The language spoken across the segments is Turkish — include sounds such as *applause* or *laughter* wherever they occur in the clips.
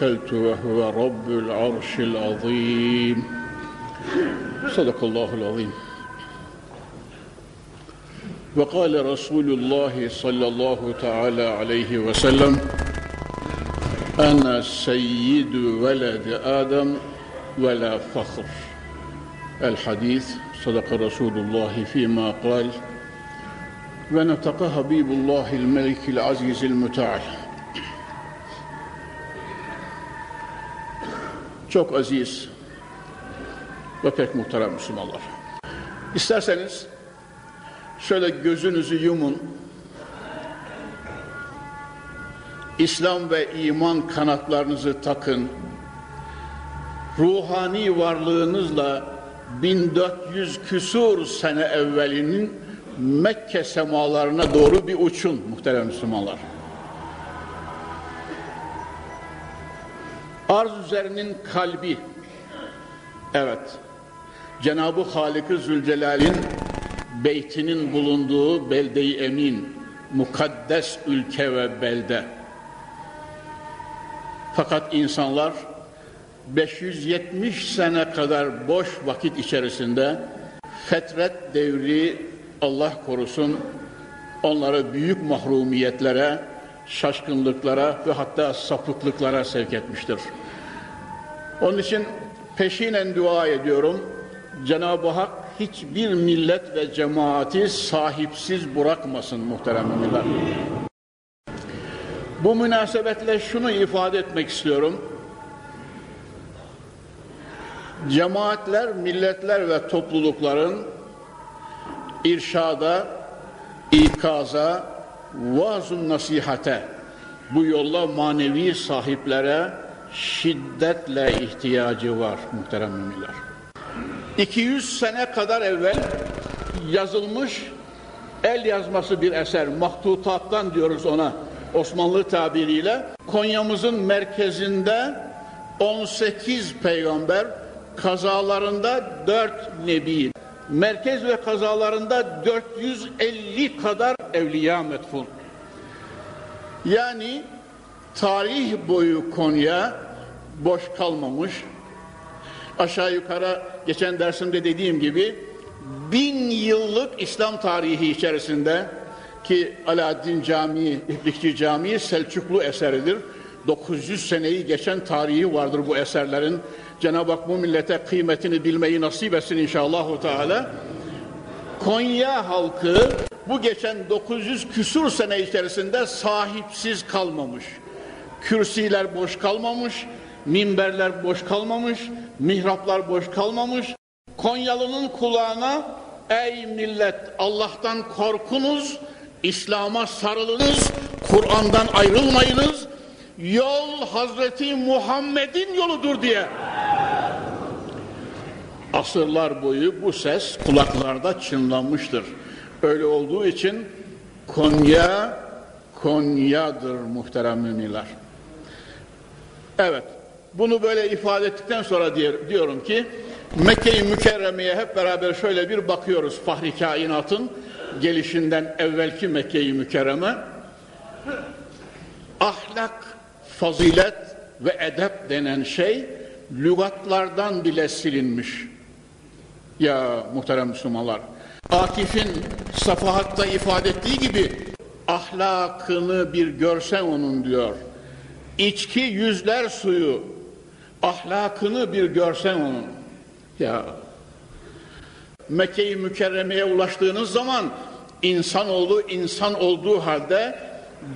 توكلت وهو رب العرش العظيم. صدق الله العظيم. وقال رسول الله صلى الله تعالى عليه وسلم أنا سيد ولد آدم ولا فخر. الحديث صدق رسول الله فيما قال ونطق حبيب الله الملك العزيز المتعال. Çok aziz ve pek muhterem Müslümanlar. İsterseniz şöyle gözünüzü yumun. İslam ve iman kanatlarınızı takın. Ruhani varlığınızla 1400 küsur sene evvelinin Mekke semalarına doğru bir uçun muhterem Müslümanlar. Arz üzerinin kalbi, evet, Cenab-ı Halik-i Zülcelal'in beytinin bulunduğu belde-i emin, mukaddes ülke ve belde. Fakat insanlar 570 sene kadar boş vakit içerisinde fetret devri Allah korusun onları büyük mahrumiyetlere, şaşkınlıklara ve hatta sapıklıklara sevk etmiştir. Onun için peşinen dua ediyorum. Cenab-ı Hak hiçbir millet ve cemaati sahipsiz bırakmasın muhterem müminler. Bu münasebetle şunu ifade etmek istiyorum. Cemaatler, milletler ve toplulukların irşada, ikaza, vaaz nasihate, bu yolla manevi sahiplere şiddetle ihtiyacı var muhterem müminler. 200 sene kadar evvel yazılmış el yazması bir eser, mahtutattan diyoruz ona Osmanlı tabiriyle. Konya'mızın merkezinde 18 peygamber, kazalarında 4 nebi. Merkez ve kazalarında 450 kadar evliya metfun. Yani tarih boyu Konya boş kalmamış. Aşağı yukarı geçen dersimde dediğim gibi bin yıllık İslam tarihi içerisinde ki Alaaddin Camii, İplikçi Camii Selçuklu eseridir. 900 seneyi geçen tarihi vardır bu eserlerin. Cenab-ı Hak bu millete kıymetini bilmeyi nasip etsin inşallah. Teala. Konya halkı bu geçen 900 küsur sene içerisinde sahipsiz kalmamış. Kürsiler boş kalmamış, minberler boş kalmamış, mihraplar boş kalmamış. Konyalı'nın kulağına ey millet Allah'tan korkunuz, İslam'a sarılınız, Kur'an'dan ayrılmayınız, yol Hazreti Muhammed'in yoludur diye. Asırlar boyu bu ses kulaklarda çınlanmıştır. Öyle olduğu için Konya, Konya'dır muhterem müminler. Evet, bunu böyle ifade ettikten sonra diyorum ki Mekke-i Mükerreme'ye hep beraber şöyle bir bakıyoruz Fahri Kainat'ın gelişinden evvelki Mekke-i Mükerreme. Ahlak, fazilet ve edep denen şey lügatlardan bile silinmiş. Ya muhterem Müslümanlar, Akif'in safahatta ifade ettiği gibi ahlakını bir görsen onun diyor. İçki yüzler suyu, ahlakını bir görsen onun. Ya Mekke-i Mükerreme'ye ulaştığınız zaman insanoğlu insan olduğu halde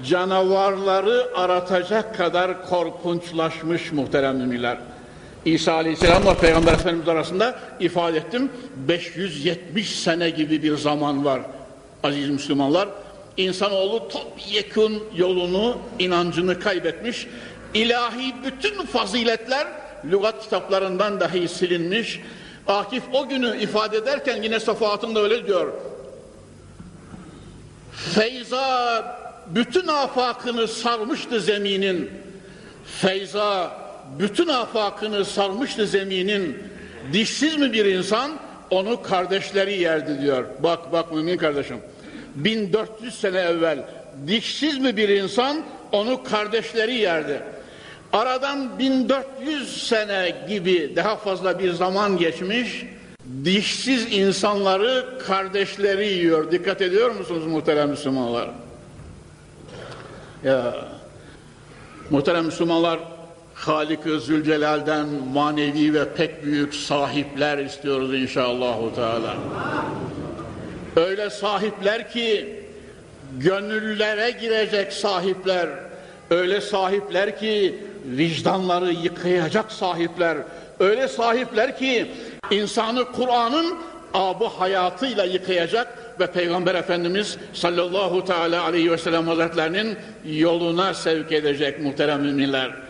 canavarları aratacak kadar korkunçlaşmış muhterem müminler. İsa Aleyhisselam'la Peygamber Efendimiz arasında ifade ettim 570 sene gibi bir zaman var aziz Müslümanlar. İnsanoğlu topyekun yolunu, inancını kaybetmiş. İlahi bütün faziletler lügat kitaplarından dahi silinmiş. Akif o günü ifade ederken yine safahatında öyle diyor. Feyza bütün afakını sarmıştı zeminin. Feyza bütün afakını sarmıştı zeminin. Dişsiz mi bir insan? Onu kardeşleri yerdi diyor. Bak bak mümin kardeşim. 1400 sene evvel dişsiz mi bir insan? Onu kardeşleri yerdi. Aradan 1400 sene gibi daha fazla bir zaman geçmiş. Dişsiz insanları kardeşleri yiyor. Dikkat ediyor musunuz muhterem Müslümanlar? Ya muhterem Müslümanlar Halik-ı Zülcelal'den manevi ve pek büyük sahipler istiyoruz inşallah. Teala. Öyle sahipler ki gönüllere girecek sahipler, öyle sahipler ki vicdanları yıkayacak sahipler, öyle sahipler ki insanı Kur'an'ın abu hayatıyla yıkayacak ve Peygamber Efendimiz sallallahu teala aleyhi ve sellem hazretlerinin yoluna sevk edecek muhterem müminler.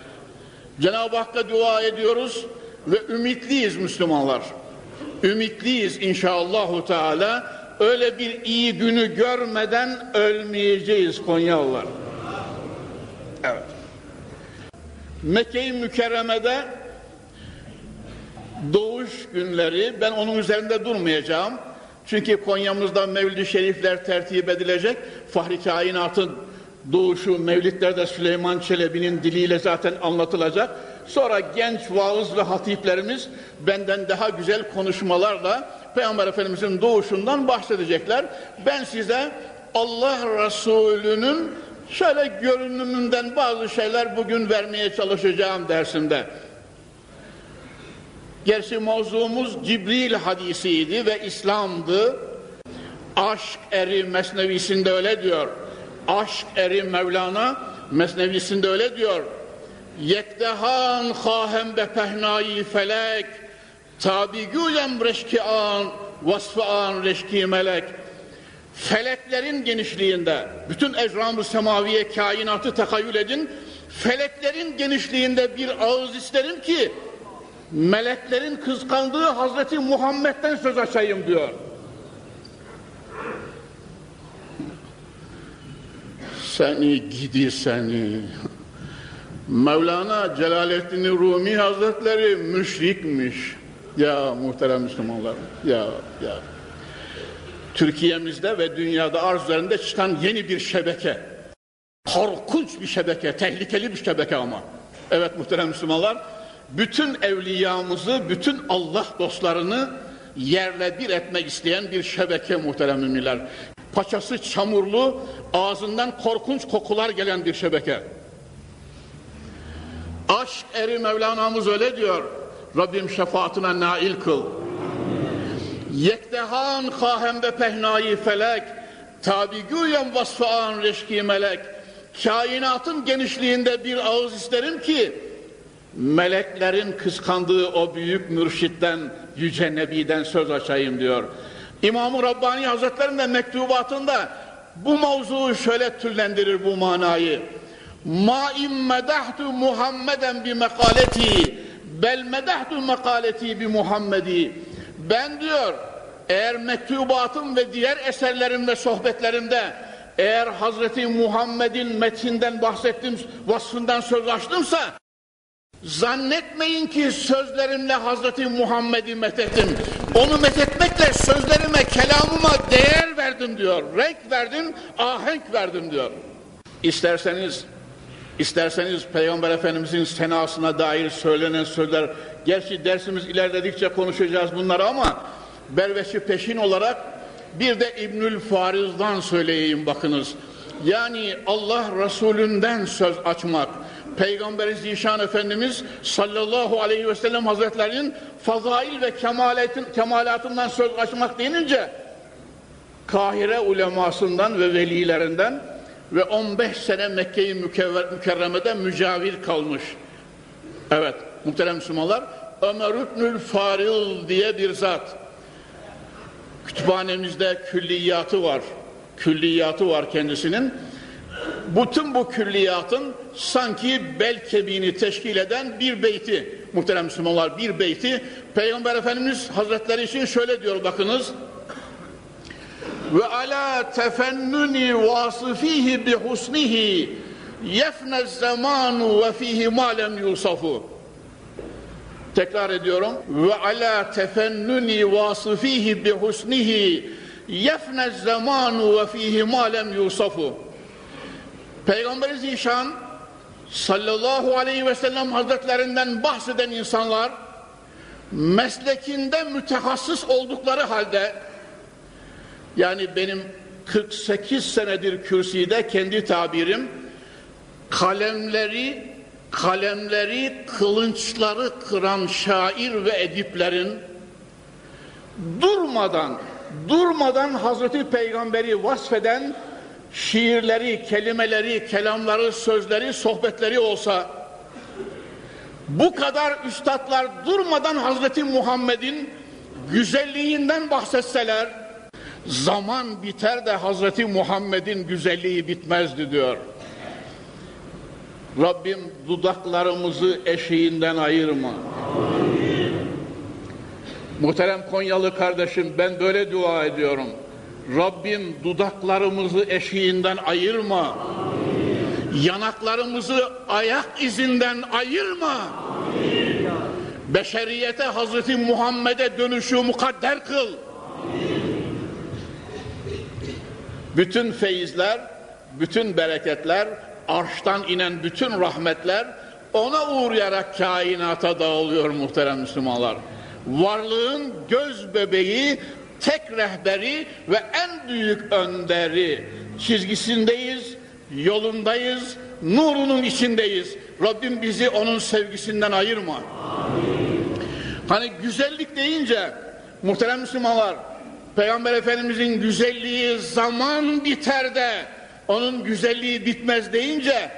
Cenab-ı Hakk'a dua ediyoruz ve ümitliyiz Müslümanlar. Ümitliyiz inşallahü teala. Öyle bir iyi günü görmeden ölmeyeceğiz Konyalılar. Evet. Mekke-i Mükerreme'de doğuş günleri ben onun üzerinde durmayacağım. Çünkü Konya'mızda Mevlid-i Şerifler tertip edilecek. Fahri Kainat'ın doğuşu Mevlidlerde Süleyman Çelebi'nin diliyle zaten anlatılacak. Sonra genç vaız ve hatiplerimiz benden daha güzel konuşmalarla Peygamber Efendimiz'in doğuşundan bahsedecekler. Ben size Allah Resulü'nün şöyle görünümünden bazı şeyler bugün vermeye çalışacağım dersimde. Gerçi mevzumuz Cibril hadisiydi ve İslam'dı. Aşk eri mesnevisinde öyle diyor. Aşk eri Mevlana mesnevisinde öyle diyor. Yekdehan khahem be pehnai felek tabi güyem reşki an vasfı an reşki melek feleklerin genişliğinde bütün ecram-ı semaviye kainatı tekayyül edin feleklerin genişliğinde bir ağız isterim ki meleklerin kıskandığı Hazreti Muhammed'den söz açayım diyor. Seni gidi seni. Mevlana Celaleddin Rumi Hazretleri müşrikmiş. Ya muhterem Müslümanlar. Ya ya. Türkiye'mizde ve dünyada arz üzerinde çıkan yeni bir şebeke. Korkunç bir şebeke, tehlikeli bir şebeke ama. Evet muhterem Müslümanlar bütün evliyamızı, bütün Allah dostlarını yerle bir etmek isteyen bir şebeke muhterem müminler. Paçası çamurlu, ağzından korkunç kokular gelen bir şebeke. Aşk eri Mevlana'mız öyle diyor. Rabbim şefaatine nail kıl. Yekdehan kahem ve pehnayı felek, tabi güyen vasfı an reşki melek. Kainatın genişliğinde bir ağız isterim ki, meleklerin kıskandığı o büyük mürşitten, yüce nebiden söz açayım diyor. İmam-ı Rabbani Hazretleri'nin mektubatında bu mavzuu şöyle türlendirir bu manayı. Ma in medahtu Muhammeden bi mekaleti bel medahtu mekaleti bi Muhammedi. Ben diyor eğer mektubatım ve diğer eserlerim ve sohbetlerimde eğer Hazreti Muhammed'in metinden bahsettim, vasfından söz açtımsa Zannetmeyin ki sözlerimle Hazreti Muhammed'i methettim. Onu methetmekle sözlerime, kelamıma değer verdim diyor. Renk verdim, ahenk verdim diyor. İsterseniz, isterseniz Peygamber Efendimizin senasına dair söylenen sözler, gerçi dersimiz ilerledikçe konuşacağız bunları ama berveşi peşin olarak bir de İbnül Fariz'dan söyleyeyim bakınız. Yani Allah Resulünden söz açmak, Peygamber Zişan Efendimiz sallallahu aleyhi ve sellem hazretlerinin fazail ve kemaletin, kemalatından söz açmak denince Kahire ulemasından ve velilerinden ve 15 sene Mekke-i Mükerreme'de mücavir kalmış. Evet muhterem Müslümanlar Ömer İbnül Faril diye bir zat. Kütüphanemizde külliyatı var. Külliyatı var kendisinin. Bütün bu külliyatın sanki bel kemiğini teşkil eden bir beyti, muhterem Müslümanlar bir beyti, Peygamber Efendimiz Hazretleri için şöyle diyor bakınız, ve ala tefennuni vasıfihi bi husnihi yefne zamanu ve fihi ma lem yusafu. Tekrar ediyorum. Ve ala tefennuni vasıfihi bi husnihi yefne zamanu ve fihi ma lem yusafu Peygamber Zişan sallallahu aleyhi ve sellem hazretlerinden bahseden insanlar meslekinde mütehassıs oldukları halde yani benim 48 senedir kürsüde kendi tabirim kalemleri kalemleri kılınçları kıran şair ve ediplerin durmadan durmadan Hazreti Peygamberi vasfeden şiirleri, kelimeleri, kelamları, sözleri, sohbetleri olsa bu kadar üstadlar durmadan Hazreti Muhammed'in güzelliğinden bahsetseler zaman biter de Hazreti Muhammed'in güzelliği bitmezdi diyor. Rabbim dudaklarımızı eşiğinden ayırma. Muhterem Konyalı kardeşim ben böyle dua ediyorum. Rabbim dudaklarımızı eşiğinden ayırma. Yanaklarımızı ayak izinden ayırma. Beşeriyete Hazreti Muhammed'e dönüşü mukadder kıl. Bütün feyizler, bütün bereketler arştan inen bütün rahmetler ona uğrayarak kainata dağılıyor muhterem Müslümanlar. Varlığın göz bebeği, tek rehberi ve en büyük önderi çizgisindeyiz, yolundayız, nurunun içindeyiz. Rabbim bizi onun sevgisinden ayırma. Amin. Hani güzellik deyince muhterem Müslümanlar Peygamber Efendimizin güzelliği zaman biter de onun güzelliği bitmez deyince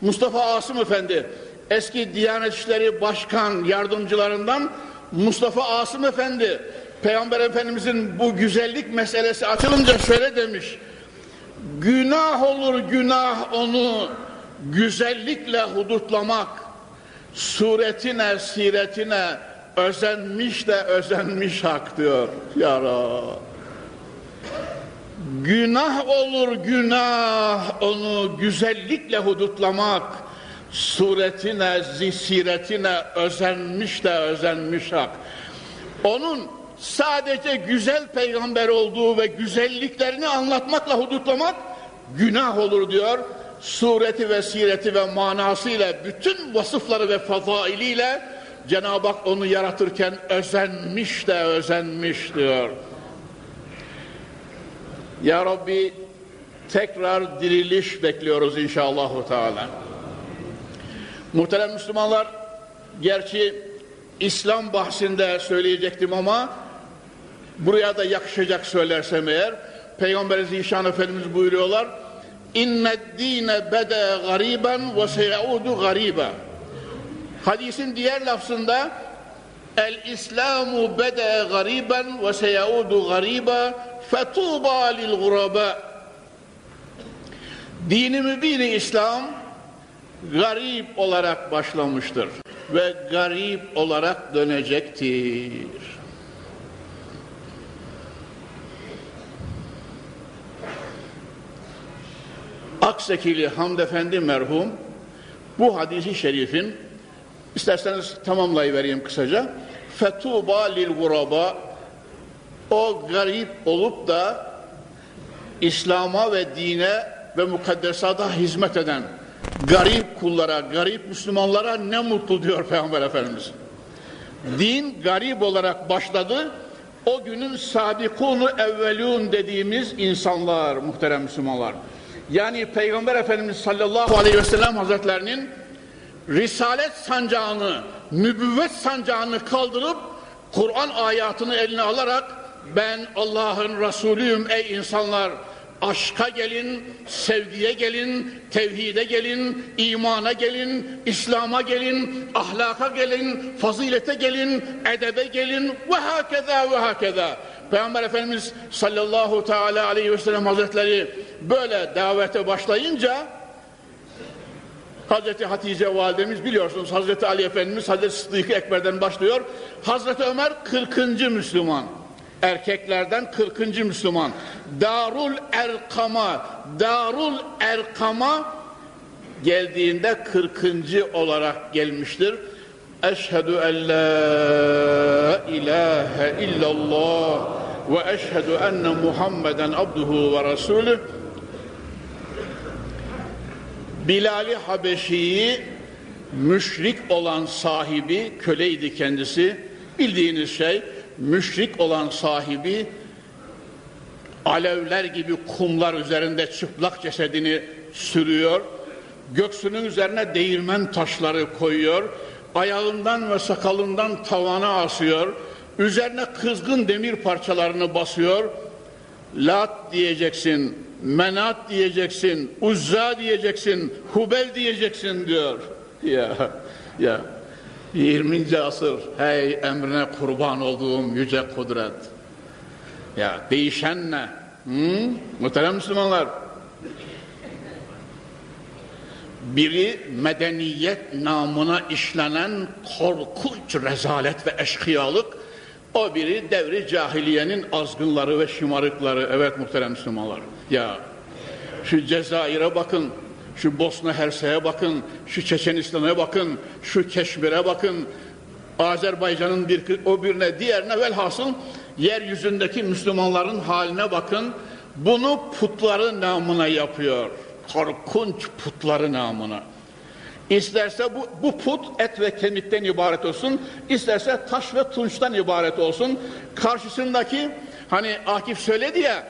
Mustafa Asım Efendi eski Diyanet İşleri Başkan yardımcılarından Mustafa Asım Efendi Peygamber Efendimizin bu güzellik meselesi açılınca şöyle demiş günah olur günah onu güzellikle hudutlamak suretine siretine özenmiş de özenmiş hak diyor ya Rabbi. Günah olur günah onu güzellikle hudutlamak. Suretine, zisiretine özenmiş de özenmiş hak. Onun sadece güzel peygamber olduğu ve güzelliklerini anlatmakla hudutlamak günah olur diyor. Sureti ve sireti ve manasıyla bütün vasıfları ve fazailiyle Cenab-ı Hak onu yaratırken özenmiş de özenmiş diyor. Ya Rabbi tekrar diriliş bekliyoruz inşallah. Teala. Muhterem Müslümanlar, gerçi İslam bahsinde söyleyecektim ama buraya da yakışacak söylersem eğer, Peygamber Zişan Efendimiz buyuruyorlar, İnned dine bede gariben ve seyaudu. Hadisin diğer lafzında El İslamu bede gariben ve seyaudu garibe fetuba lil guraba dini İslam garip olarak başlamıştır ve garip olarak dönecektir. Aksekili Hamd Efendi merhum bu hadisi şerifin isterseniz tamamlayıvereyim kısaca. Fetuba lil guraba o garip olup da İslam'a ve dine ve mukaddesata hizmet eden garip kullara, garip Müslümanlara ne mutlu diyor Peygamber Efendimiz. Din garip olarak başladı. O günün sabikunu evvelun dediğimiz insanlar, muhterem Müslümanlar. Yani Peygamber Efendimiz sallallahu aleyhi ve sellem hazretlerinin risalet sancağını, nübüvvet sancağını kaldırıp Kur'an ayatını eline alarak ben Allah'ın Resulüyüm ey insanlar aşka gelin, sevgiye gelin, tevhide gelin, imana gelin, İslam'a gelin, ahlaka gelin, fazilete gelin, edebe gelin ve hakeza ve hakeza. Peygamber Efendimiz sallallahu teala aleyhi ve sellem hazretleri böyle davete başlayınca Hazreti Hatice validemiz biliyorsunuz Hazreti Ali Efendimiz Hazreti Sıddık Ekber'den başlıyor. Hazreti Ömer 40. Müslüman. Erkeklerden 40. Müslüman. Darul Erkam'a Darul Erkam'a geldiğinde 40. olarak gelmiştir. Eşhedü en la ilahe illallah ve eşhedü enne Muhammeden abduhu ve resulüh Bilal-i Habeşi'yi müşrik olan sahibi, köleydi kendisi. Bildiğiniz şey, müşrik olan sahibi alevler gibi kumlar üzerinde çıplak cesedini sürüyor. Göksünün üzerine değirmen taşları koyuyor. Ayağından ve sakalından tavana asıyor. Üzerine kızgın demir parçalarını basıyor. Lat diyeceksin, Menat diyeceksin, Uzza diyeceksin, Hubel diyeceksin diyor. *laughs* Ya, ya. 20. asır, hey emrine kurban olduğum yüce kudret. Ya değişen ne? Hı? Muhterem Müslümanlar. Biri medeniyet namına işlenen korkunç rezalet ve eşkıyalık, o biri devri cahiliyenin azgınları ve şımarıkları. Evet muhterem Müslümanlar. Ya şu Cezayir'e bakın, şu Bosna Hersek'e bakın, şu Çeçenistan'a bakın, şu Keşmir'e bakın, Azerbaycan'ın bir o birine diğerine velhasıl yeryüzündeki Müslümanların haline bakın. Bunu putları namına yapıyor. Korkunç putları namına. İsterse bu, bu put et ve kemikten ibaret olsun, isterse taş ve tunçtan ibaret olsun. Karşısındaki hani Akif söyledi ya,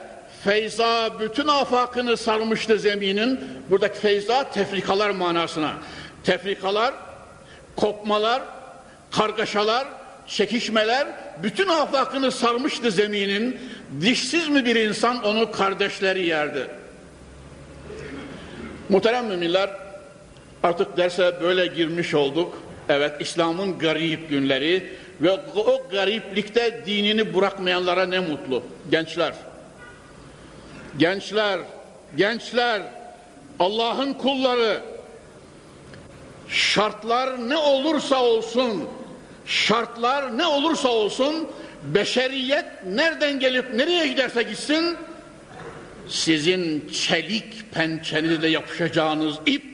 feyza bütün afakını sarmıştı zeminin. Buradaki feyza tefrikalar manasına. Tefrikalar, kopmalar, kargaşalar, çekişmeler bütün afakını sarmıştı zeminin. Dişsiz mi bir insan onu kardeşleri yerdi. Muhterem müminler, Artık derse böyle girmiş olduk. Evet İslam'ın garip günleri ve o gariplikte dinini bırakmayanlara ne mutlu. Gençler, gençler, gençler, Allah'ın kulları şartlar ne olursa olsun, şartlar ne olursa olsun beşeriyet nereden gelip nereye giderse gitsin sizin çelik pençenizle yapışacağınız ip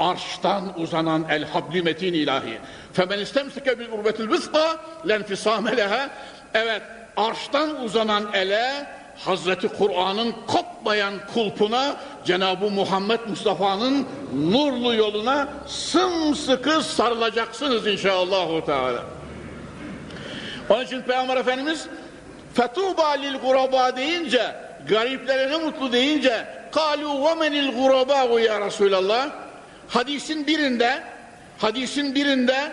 arştan uzanan el habli metin ilahi. Femen istemsike bil urbetil vıska lenfisame leha. Evet arştan uzanan ele Hazreti Kur'an'ın kopmayan kulpuna Cenab-ı Muhammed Mustafa'nın nurlu yoluna sımsıkı sarılacaksınız inşallah. Teala. Onun için Peygamber Efendimiz fetuba lil guraba deyince gariplere mutlu deyince kalu ve menil guraba ya Resulallah Hadisin birinde hadisin birinde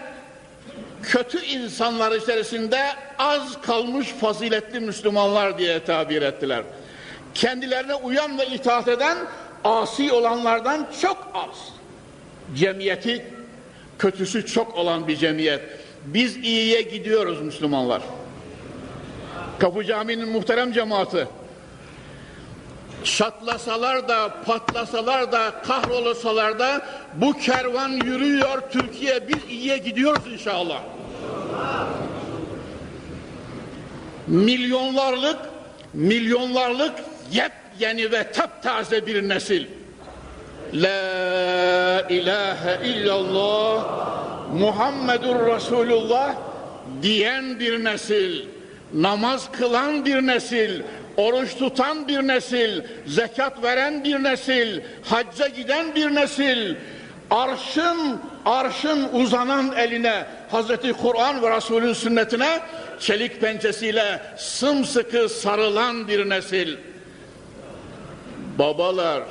kötü insanlar içerisinde az kalmış faziletli Müslümanlar diye tabir ettiler. Kendilerine uyan ve itaat eden asi olanlardan çok az. Cemiyeti kötüsü çok olan bir cemiyet. Biz iyiye gidiyoruz Müslümanlar. Kapı Camii'nin muhterem cemaati çatlasalar da patlasalar da kahrolasalar da bu kervan yürüyor Türkiye biz iyiye gidiyoruz inşallah. Milyonlarlık milyonlarlık yepyeni ve taptaze bir nesil. La ilahe illallah Muhammedur Resulullah diyen bir nesil, namaz kılan bir nesil, oruç tutan bir nesil, zekat veren bir nesil, hacca giden bir nesil, arşın arşın uzanan eline Hazreti Kur'an ve Resulün sünnetine çelik pençesiyle sımsıkı sarılan bir nesil. Babalar,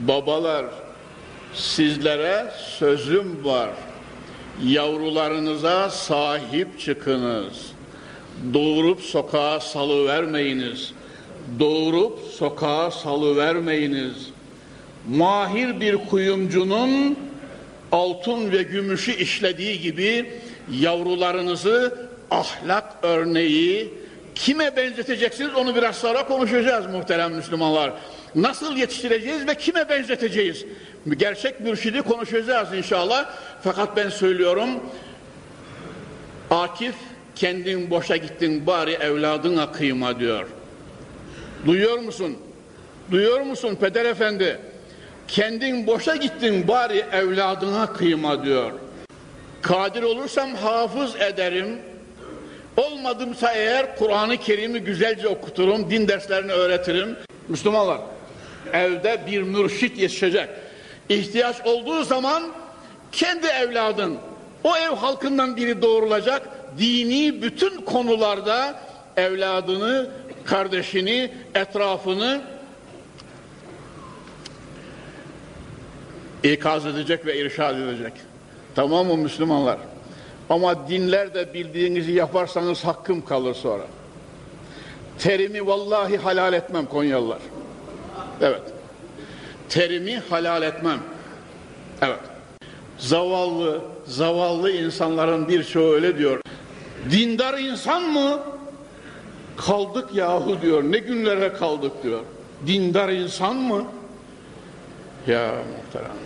babalar, Sizlere sözüm var. Yavrularınıza sahip çıkınız. Doğurup sokağa salıvermeyiniz. Doğurup sokağa salıvermeyiniz. Mahir bir kuyumcunun altın ve gümüşü işlediği gibi yavrularınızı ahlak örneği kime benzeteceksiniz onu biraz sonra konuşacağız muhterem Müslümanlar. Nasıl yetiştireceğiz ve kime benzeteceğiz? Gerçek mürşidi konuşacağız inşallah. Fakat ben söylüyorum Akif kendin boşa gittin bari evladına kıyma diyor. Duyuyor musun? Duyuyor musun peder efendi? Kendin boşa gittin bari evladına kıyma diyor. Kadir olursam hafız ederim. Olmadımsa eğer Kur'an-ı Kerim'i güzelce okuturum, din derslerini öğretirim. Müslümanlar, evde bir mürşit yetişecek. İhtiyaç olduğu zaman kendi evladın, o ev halkından biri doğrulacak. Dini bütün konularda evladını, kardeşini, etrafını ikaz edecek ve irşad edecek. Tamam mı Müslümanlar? Ama dinlerde bildiğinizi yaparsanız hakkım kalır sonra. Terimi vallahi halal etmem Konyalılar. Evet. Terimi halal etmem. Evet. Zavallı, zavallı insanların birçoğu öyle diyor. Dindar insan mı? Kaldık yahu diyor. Ne günlere kaldık diyor. Dindar insan mı? Ya muhterem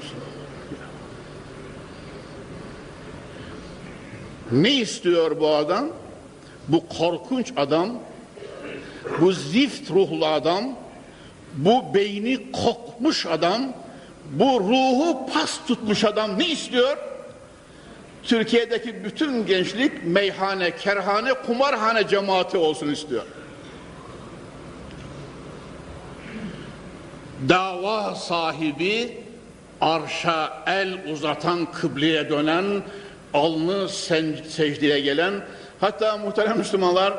Ne istiyor bu adam? Bu korkunç adam, bu zift ruhlu adam, bu beyni kokmuş adam, bu ruhu pas tutmuş adam ne istiyor? Türkiye'deki bütün gençlik meyhane, kerhane, kumarhane cemaati olsun istiyor. Dava sahibi arşa el uzatan kıbleye dönen alnı secdeye gelen hatta muhterem Müslümanlar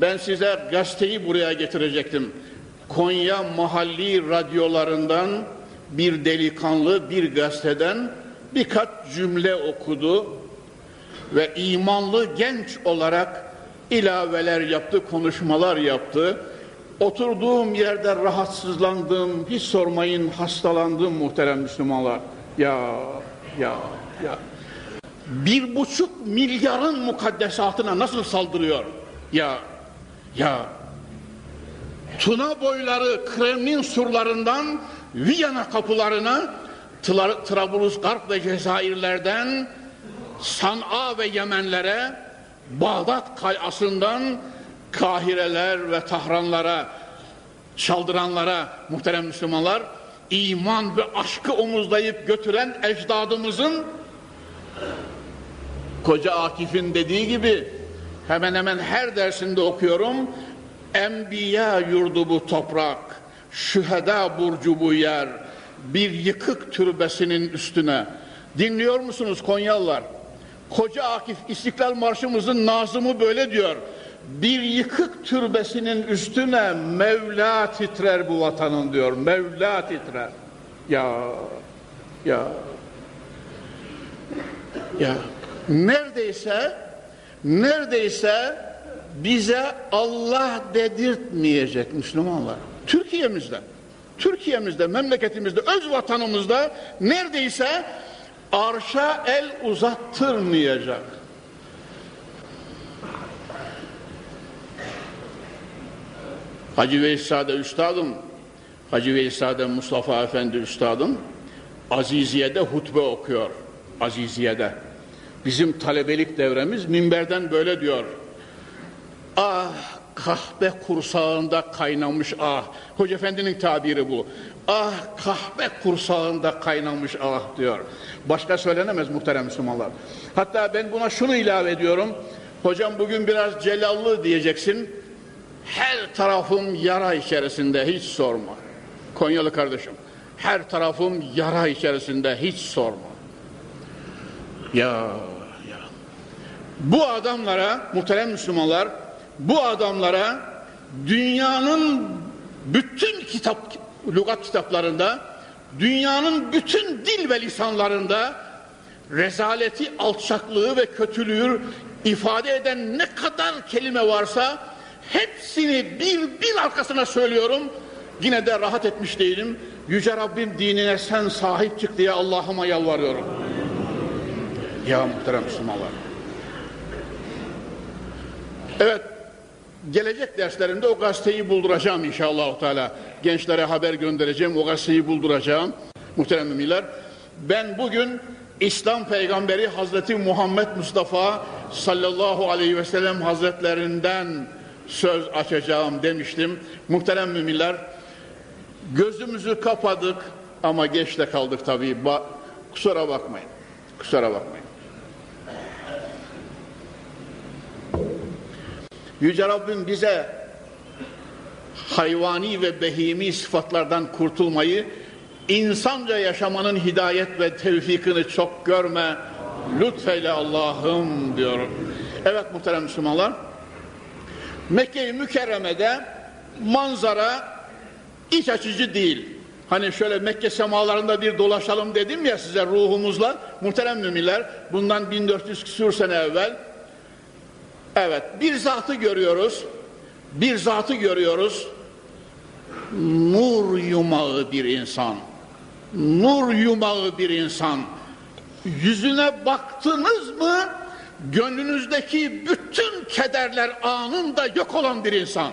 ben size gazeteyi buraya getirecektim. Konya mahalli radyolarından bir delikanlı bir gazeteden birkaç cümle okudu ve imanlı genç olarak ilaveler yaptı, konuşmalar yaptı. Oturduğum yerde rahatsızlandım, hiç sormayın hastalandım muhterem Müslümanlar. Ya, ya, ya bir buçuk milyarın mukaddesatına nasıl saldırıyor? Ya, ya, Tuna boyları Kremlin surlarından Viyana kapılarına Trablusgarp ve Cezayirlerden San'a ve Yemenlere Bağdat kalasından Kahireler ve Tahranlara çaldıranlara muhterem Müslümanlar iman ve aşkı omuzlayıp götüren ecdadımızın Koca Akif'in dediği gibi hemen hemen her dersinde okuyorum. Enbiya yurdu bu toprak, şüheda burcu bu yer, bir yıkık türbesinin üstüne. Dinliyor musunuz Konyalılar? Koca Akif İstiklal Marşımızın nazımı böyle diyor. Bir yıkık türbesinin üstüne Mevla titrer bu vatanın diyor. Mevla titrer. Ya, ya, ya neredeyse neredeyse bize Allah dedirtmeyecek Müslümanlar. Türkiye'mizde, Türkiye'mizde, memleketimizde, öz vatanımızda neredeyse arşa el uzattırmayacak. Hacı Veysade Üstadım, Hacı Veysade Mustafa Efendi Üstadım Aziziye'de hutbe okuyor. Aziziye'de. Bizim talebelik devremiz minberden böyle diyor. Ah kahve kursağında kaynamış ah. Hoca Efendi'nin tabiri bu. Ah kahve kursağında kaynamış ah diyor. Başka söylenemez muhterem Müslümanlar. Hatta ben buna şunu ilave ediyorum. Hocam bugün biraz celallı diyeceksin. Her tarafım yara içerisinde hiç sorma. Konyalı kardeşim. Her tarafım yara içerisinde hiç sorma. Ya bu adamlara muhterem Müslümanlar bu adamlara dünyanın bütün kitap lügat kitaplarında dünyanın bütün dil ve lisanlarında rezaleti, alçaklığı ve kötülüğü ifade eden ne kadar kelime varsa hepsini bir bir arkasına söylüyorum. Yine de rahat etmiş değilim. Yüce Rabbim dinine sen sahip çık diye Allah'ıma yalvarıyorum. Ya muhterem Müslümanlar. Evet, gelecek derslerimde o gazeteyi bulduracağım inşallah. Teala. Gençlere haber göndereceğim, o gazeteyi bulduracağım. Muhterem müminler. Ben bugün İslam peygamberi Hazreti Muhammed Mustafa sallallahu aleyhi ve sellem hazretlerinden söz açacağım demiştim. Muhterem müminler, gözümüzü kapadık ama geç de kaldık tabii. Ba kusura bakmayın, kusura bakmayın. Yüce Rabbim bize hayvani ve behimi sıfatlardan kurtulmayı, insanca yaşamanın hidayet ve tevfikini çok görme, lütfeyle Allah'ım diyorum. Evet muhterem Müslümanlar, Mekke-i Mükerreme'de manzara iç açıcı değil. Hani şöyle Mekke semalarında bir dolaşalım dedim ya size ruhumuzla. Muhterem müminler bundan 1400 küsur sene evvel Evet, bir zatı görüyoruz. Bir zatı görüyoruz. Nur yumağı bir insan. Nur yumağı bir insan. Yüzüne baktınız mı gönlünüzdeki bütün kederler anında yok olan bir insan.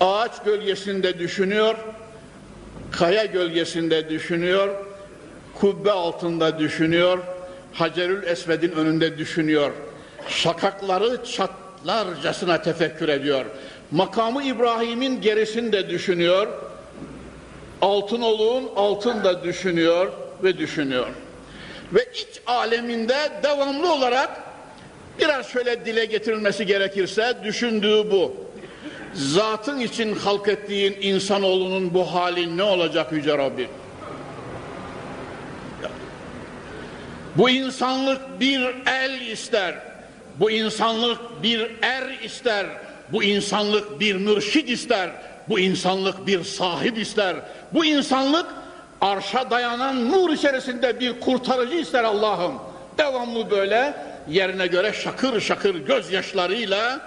Ağaç gölgesinde düşünüyor, kaya gölgesinde düşünüyor, kubbe altında düşünüyor, Hacerül Esved'in önünde düşünüyor. Şakakları çatlarcasına tefekkür ediyor. Makamı İbrahim'in gerisinde düşünüyor. Altınoluğun altında düşünüyor ve düşünüyor. Ve iç aleminde devamlı olarak biraz şöyle dile getirilmesi gerekirse düşündüğü bu. Zatın için halk ettiğin insanoğlunun bu hali ne olacak Yüce Rabbim? Bu insanlık bir el ister. Bu insanlık bir er ister. Bu insanlık bir mürşid ister. Bu insanlık bir sahip ister. Bu insanlık arşa dayanan nur içerisinde bir kurtarıcı ister Allah'ım. Devamlı böyle yerine göre şakır şakır gözyaşlarıyla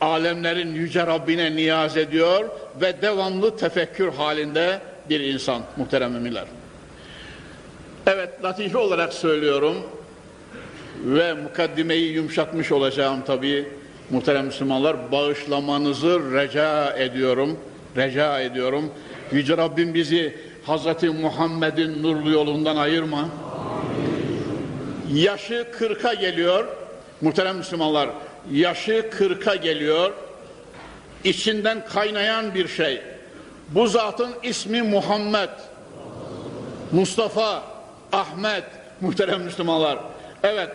alemlerin yüce Rabbine niyaz ediyor ve devamlı tefekkür halinde bir insan muhterem müminler. Evet latife olarak söylüyorum. Ve mukaddimeyi yumuşatmış olacağım tabii muhterem Müslümanlar. Bağışlamanızı reca ediyorum reca ediyorum. Yüce Rabbim bizi Hazreti Muhammed'in nurlu yolundan ayırma. Yaşı kırka geliyor muhterem Müslümanlar. Yaşı kırka geliyor. İçinden kaynayan bir şey. Bu zatın ismi Muhammed Mustafa Ahmet muhterem Müslümanlar. Evet.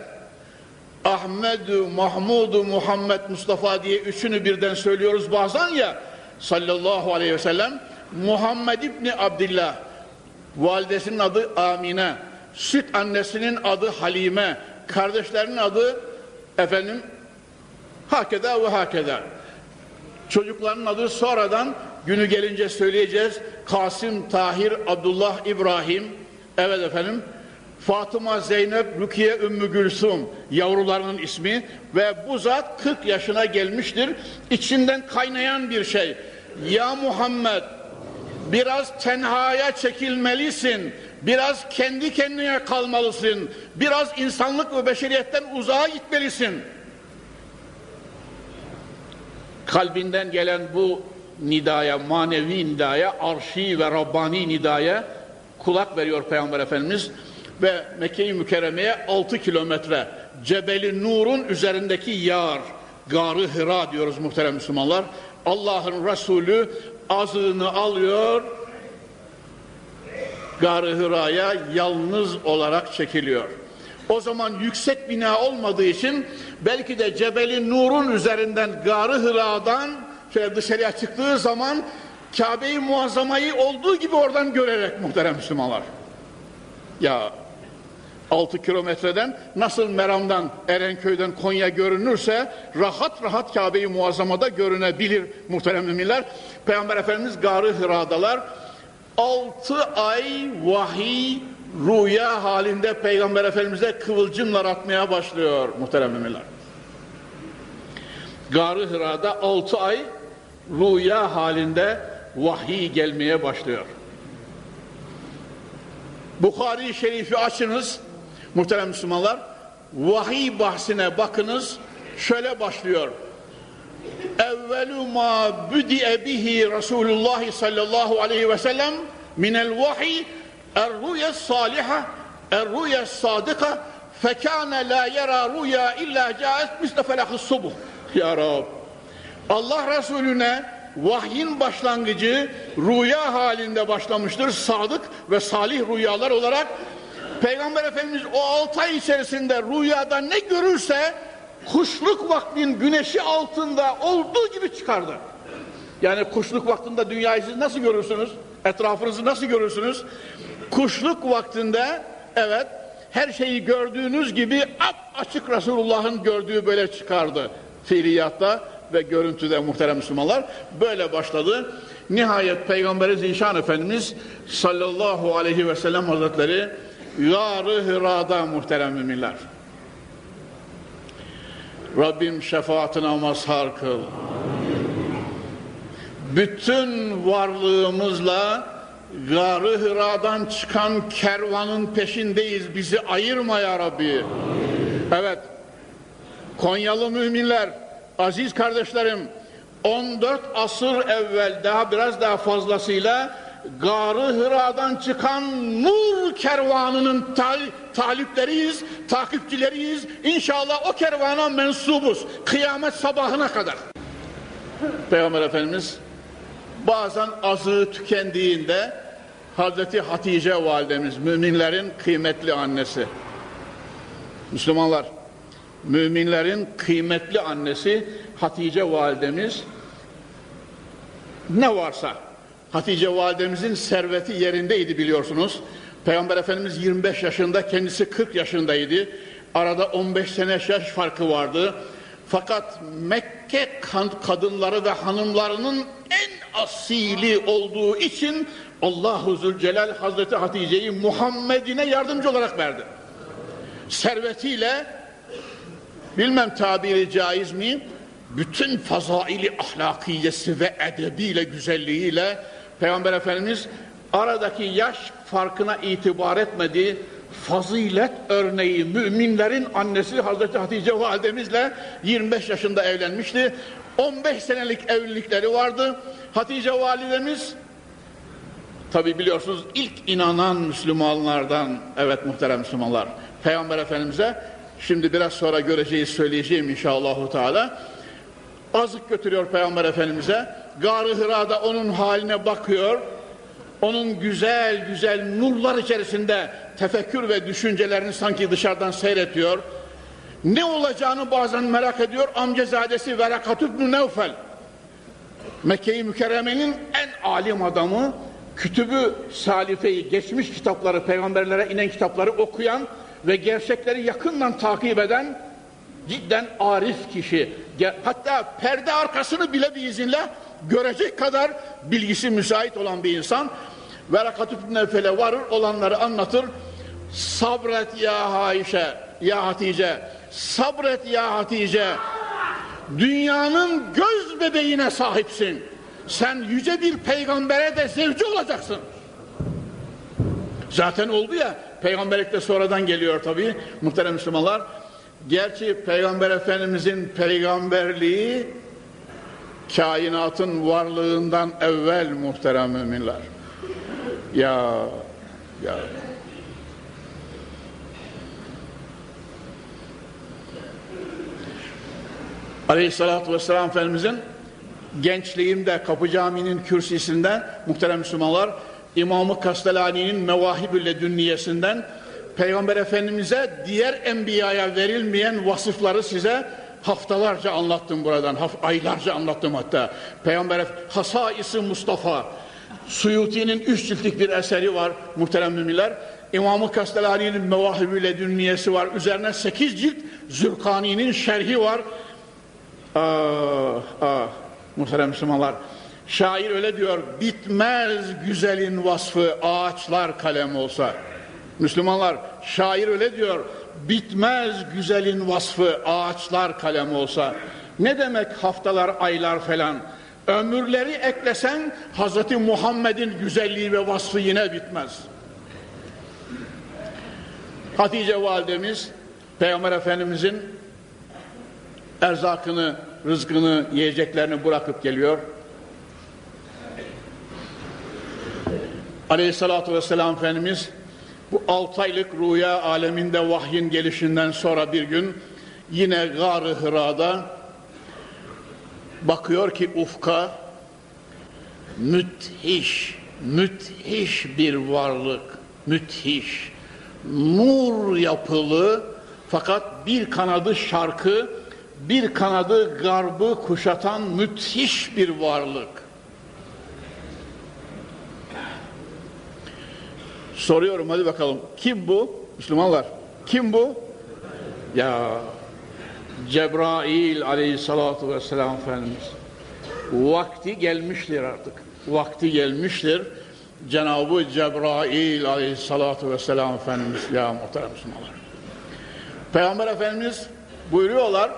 Ahmedu, Mahmudu, Muhammed, Mustafa diye üçünü birden söylüyoruz bazen ya sallallahu aleyhi ve sellem Muhammed İbni Abdillah validesinin adı Amine süt annesinin adı Halime kardeşlerinin adı efendim hakeda ve hakeda çocukların adı sonradan günü gelince söyleyeceğiz Kasım, Tahir, Abdullah, İbrahim Evet efendim. Fatıma Zeynep Rukiye Ümmü Gülsüm yavrularının ismi ve bu zat 40 yaşına gelmiştir. İçinden kaynayan bir şey. Ya Muhammed biraz tenhaya çekilmelisin. Biraz kendi kendine kalmalısın. Biraz insanlık ve beşeriyetten uzağa gitmelisin. Kalbinden gelen bu nidaya, manevi nidaya, arşi ve Rabbani nidaya kulak veriyor Peygamber Efendimiz ve Mekke-i Mükerreme'ye 6 kilometre Cebeli Nur'un üzerindeki yar, Garı Hira diyoruz muhterem Müslümanlar. Allah'ın Resulü azığını alıyor, Garı Hira'ya yalnız olarak çekiliyor. O zaman yüksek bina olmadığı için belki de Cebeli Nur'un üzerinden Garı Hira'dan şöyle dışarıya çıktığı zaman Kabe-i Muazzama'yı olduğu gibi oradan görerek muhterem Müslümanlar. Ya 6 kilometreden nasıl Meram'dan Erenköy'den Konya görünürse rahat rahat Kabe-i Muazzama'da görünebilir muhterem müminler. Peygamber Efendimiz Garı Hıra'dalar altı ay vahiy rüya halinde Peygamber Efendimiz'e kıvılcımlar atmaya başlıyor muhterem müminler. Garı Hıra'da altı ay rüya halinde vahiy gelmeye başlıyor. Bukhari Şerif'i açınız muhterem Müslümanlar. Vahiy bahsine bakınız. Şöyle başlıyor. Evvelu ma büdi'e bihi Resulullah sallallahu aleyhi ve sellem minel vahiy er-rüye saliha er-rüye sadıka fekâne la yera rüya illa caet misle felahus subuh. Ya Rab. Allah Resulüne vahyin başlangıcı rüya halinde başlamıştır. Sadık ve salih rüyalar olarak Peygamber Efendimiz o altı ay içerisinde rüyada ne görürse kuşluk vaktin güneşi altında olduğu gibi çıkardı. Yani kuşluk vaktinde dünyayı siz nasıl görürsünüz? Etrafınızı nasıl görürsünüz? Kuşluk vaktinde evet her şeyi gördüğünüz gibi ap açık Resulullah'ın gördüğü böyle çıkardı fiiliyatta ve görüntüde muhterem Müslümanlar böyle başladı. Nihayet Peygamberi Zişan Efendimiz sallallahu aleyhi ve sellem Hazretleri Yar-ı Hıra'da muhterem müminler. Rabbim şefaatine mazhar kıl. Bütün varlığımızla Gar-ı Hıra'dan çıkan kervanın peşindeyiz. Bizi ayırma ya Rabbi. Evet. Konyalı müminler, aziz kardeşlerim, 14 asır evvel daha biraz daha fazlasıyla Garı Hıra'dan çıkan nur kervanının tal talipleriyiz, takipçileriyiz. İnşallah o kervana mensubuz. Kıyamet sabahına kadar. Peygamber Efendimiz bazen azığı tükendiğinde Hazreti Hatice validemiz, müminlerin kıymetli annesi. Müslümanlar, müminlerin kıymetli annesi Hatice validemiz ne varsa Hatice validemizin serveti yerindeydi biliyorsunuz. Peygamber Efendimiz 25 yaşında, kendisi 40 yaşındaydı. Arada 15 sene yaş farkı vardı. Fakat Mekke kadınları ve hanımlarının en asili olduğu için Allahu Zülcelal Hazreti Hatice'yi Muhammed'ine yardımcı olarak verdi. Servetiyle bilmem tabiri caiz mi? Bütün fazaili ahlakiyesi ve edebiyle, güzelliğiyle Peygamber Efendimiz aradaki yaş farkına itibar etmedi. Fazilet örneği müminlerin annesi Hazreti Hatice validemizle 25 yaşında evlenmişti. 15 senelik evlilikleri vardı. Hatice validemiz tabi biliyorsunuz ilk inanan Müslümanlardan evet muhterem Müslümanlar Peygamber Efendimiz'e şimdi biraz sonra göreceğiz söyleyeceğim inşallahu teala azık götürüyor Peygamber Efendimiz'e Gar-ı Hıra'da onun haline bakıyor. Onun güzel güzel nurlar içerisinde tefekkür ve düşüncelerini sanki dışarıdan seyrediyor. Ne olacağını bazen merak ediyor. Amcazadesi Verakat İbn Nevfel. Mekke-i Mükerreme'nin en alim adamı, kütübü salifeyi, geçmiş kitapları, peygamberlere inen kitapları okuyan ve gerçekleri yakından takip eden cidden arif kişi. Hatta perde arkasını bile bir izinle görecek kadar bilgisi müsait olan bir insan. Verakat ibn Nevfel'e varır olanları anlatır. Sabret ya Ayşe ya Hatice sabret ya Hatice. Dünyanın göz bebeğine sahipsin. Sen yüce bir peygambere de zevci olacaksın. Zaten oldu ya peygamberlik de sonradan geliyor tabi muhterem Müslümanlar gerçi peygamber efendimizin peygamberliği kainatın varlığından evvel muhterem müminler. Ya, ya. Aleyhissalatü vesselam Efendimizin gençliğimde Kapı Camii'nin kürsüsünden muhterem Müslümanlar İmam-ı Kastelani'nin Mevahib-ü Ledünniyesinden Peygamber Efendimiz'e diğer enbiyaya verilmeyen vasıfları size haftalarca anlattım buradan, aylarca anlattım hatta. Peygamber Hasais-i Mustafa, Suyuti'nin üç ciltlik bir eseri var muhterem müminler. İmam-ı Kastelani'nin Mevahibü Ledünniyesi var. Üzerine sekiz cilt Zürkani'nin şerhi var. Ah, ah, muhterem Müslümanlar. Şair öyle diyor, bitmez güzelin vasfı ağaçlar kalem olsa. Müslümanlar, şair öyle diyor, bitmez güzelin vasfı ağaçlar kalem olsa. Ne demek haftalar, aylar falan? Ömürleri eklesen Hazreti Muhammed'in güzelliği ve vasfı yine bitmez. Hatice validemiz Peygamber Efendimizin erzakını, rızkını, yiyeceklerini bırakıp geliyor. Aleyhissalatü vesselam Efendimiz bu altı aylık rüya aleminde vahyin gelişinden sonra bir gün yine Gar-ı Hıra'da bakıyor ki ufka müthiş, müthiş bir varlık, müthiş, nur yapılı fakat bir kanadı şarkı, bir kanadı garbı kuşatan müthiş bir varlık. Soruyorum hadi bakalım. Kim bu? Müslümanlar. Kim bu? Ya Cebrail aleyhissalatu vesselam Efendimiz. Vakti gelmiştir artık. Vakti gelmiştir. Cenab-ı Cebrail aleyhissalatu vesselam Efendimiz ya muhterem Müslümanlar. Peygamber Efendimiz buyuruyorlar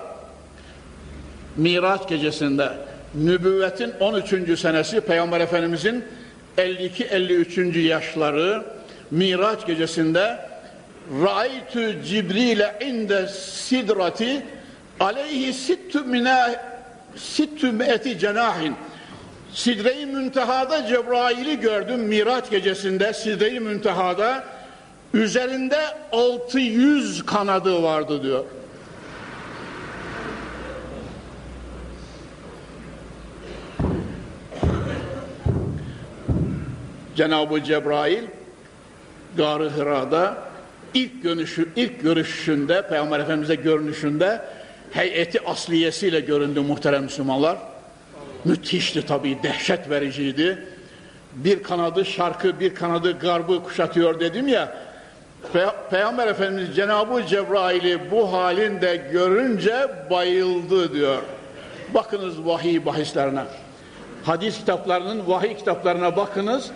Miraç gecesinde nübüvvetin 13. senesi Peygamber Efendimizin 52-53. yaşları Miraç gecesinde Ra'aytu Cibril'e inde sidrati aleyhi sittü mine sittü eti cenahin Sidre-i Münteha'da Cebrail'i gördüm Miraç gecesinde Sidre-i Münteha'da üzerinde 600 kanadı vardı diyor. Cenab-ı Cebrail Gar-ı Hıra'da ilk görüşü, ilk görüşünde Peygamber Efendimiz'e görünüşünde heyeti asliyesiyle göründü muhterem Müslümanlar. Müthişti tabii, dehşet vericiydi. Bir kanadı şarkı, bir kanadı garbı kuşatıyor dedim ya. Pey Peygamber Efendimiz Cenab-ı Cebrail'i bu halinde görünce bayıldı diyor. Bakınız vahiy bahislerine. Hadis kitaplarının vahiy kitaplarına bakınız.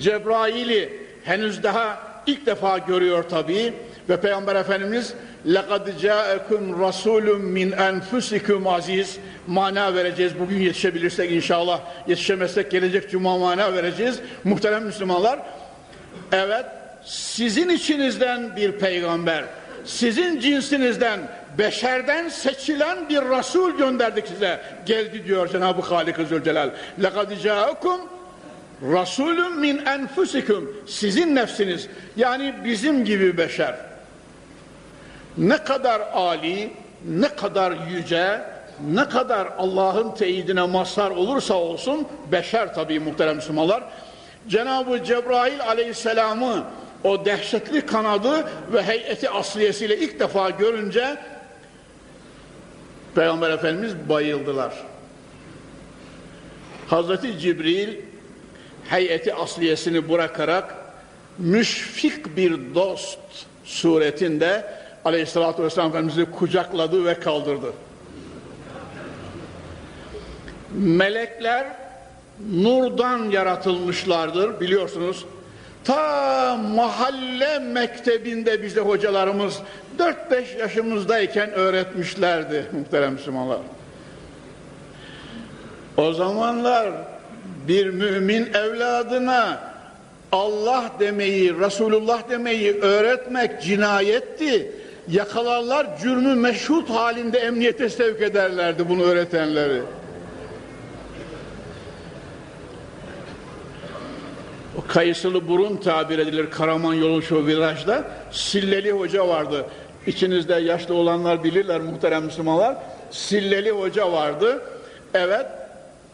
Cebrail'i henüz daha ilk defa görüyor tabii ve Peygamber Efendimiz لَقَدْ جَاءَكُمْ رَسُولٌ مِنْ أَنْفُسِكُمْ aziz mana vereceğiz. Bugün yetişebilirsek inşallah yetişemezsek gelecek cuma mana vereceğiz. Muhterem Müslümanlar evet sizin içinizden bir peygamber sizin cinsinizden beşerden seçilen bir Resul gönderdik size. Geldi diyor Cenab-ı Halik-i Zülcelal. لَقَدْ جَاءَكُمْ Rasulüm min enfusikum. Sizin nefsiniz. Yani bizim gibi beşer. Ne kadar ali ne kadar yüce ne kadar Allah'ın teyidine mazhar olursa olsun beşer tabi muhterem Müslümanlar. Cenab-ı Cebrail aleyhisselamı o dehşetli kanadı ve heyeti asliyesiyle ilk defa görünce Peygamber Efendimiz bayıldılar. Hazreti Cibril heyeti asliyesini bırakarak müşfik bir dost suretinde aleyhissalatü vesselam Efendimiz'i kucakladı ve kaldırdı. Melekler nurdan yaratılmışlardır biliyorsunuz. Ta mahalle mektebinde bize hocalarımız 4-5 yaşımızdayken öğretmişlerdi muhterem Müslümanlar. O zamanlar bir mümin evladına Allah demeyi, Resulullah demeyi öğretmek cinayetti. Yakalarlar cürmü meşhut halinde emniyete sevk ederlerdi bunu öğretenleri. O kayısılı burun tabir edilir Karaman yolu şu virajda. Silleli hoca vardı. İçinizde yaşlı olanlar bilirler muhterem Müslümanlar. Silleli hoca vardı. Evet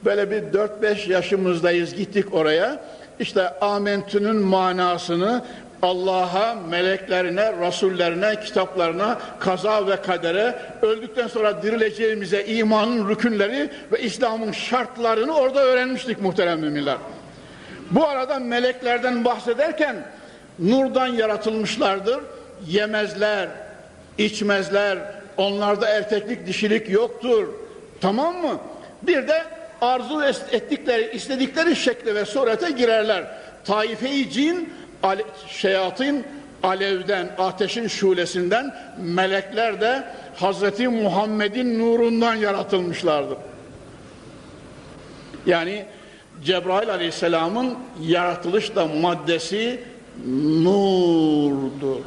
Böyle bir 4-5 yaşımızdayız gittik oraya. İşte amentünün manasını Allah'a, meleklerine, rasullerine, kitaplarına, kaza ve kadere, öldükten sonra dirileceğimize imanın rükünleri ve İslam'ın şartlarını orada öğrenmiştik muhterem müminler. Bu arada meleklerden bahsederken nurdan yaratılmışlardır. Yemezler, içmezler, onlarda erkeklik dişilik yoktur. Tamam mı? Bir de arzu ettikleri, istedikleri şekle ve surete girerler. Taife-i cin, ale, şeyatın alevden, ateşin şulesinden, melekler de Hazreti Muhammed'in nurundan yaratılmışlardır. Yani Cebrail aleyhisselamın yaratılış da maddesi nurdur.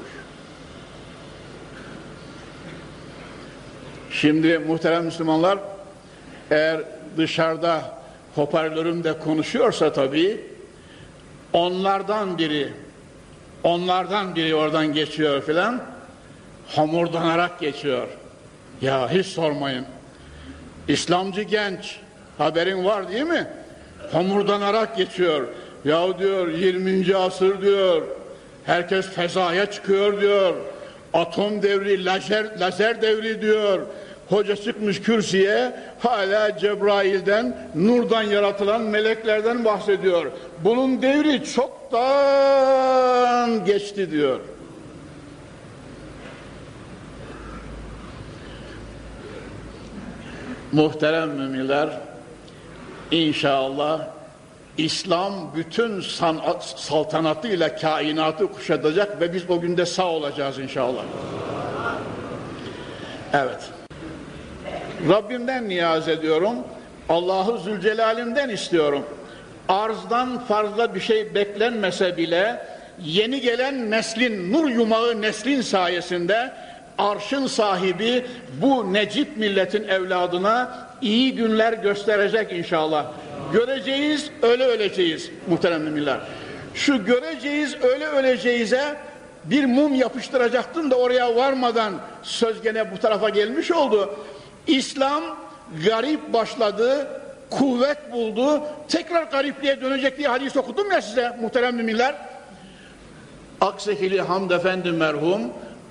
Şimdi muhterem Müslümanlar eğer dışarıda hoparlörümde konuşuyorsa tabii onlardan biri onlardan biri oradan geçiyor filan homurdanarak geçiyor. Ya hiç sormayın. İslamcı genç haberin var değil mi? Homurdanarak geçiyor. Ya diyor 20. asır diyor. Herkes fezaya çıkıyor diyor. Atom devri, lazer, lazer devri diyor. Hoca çıkmış kürsüye hala Cebrail'den, nurdan yaratılan meleklerden bahsediyor. Bunun devri çoktan geçti diyor. Muhterem müminler, inşallah İslam bütün sanat, saltanatıyla kainatı kuşatacak ve biz o günde sağ olacağız inşallah. Evet. Rabbimden niyaz ediyorum. Allahu Zülcelal'imden istiyorum. Arzdan fazla bir şey beklenmese bile yeni gelen neslin, nur yumağı neslin sayesinde arşın sahibi bu necip milletin evladına iyi günler gösterecek inşallah. Göreceğiz, öyle öleceğiz muhterem müminler. Şu göreceğiz, öyle öleceğize bir mum yapıştıracaktım da oraya varmadan söz gene bu tarafa gelmiş oldu. İslam garip başladı, kuvvet buldu, tekrar garipliğe dönecek diye hadis okudum ya size muhterem müminler. Aksekili Hamd Efendi merhum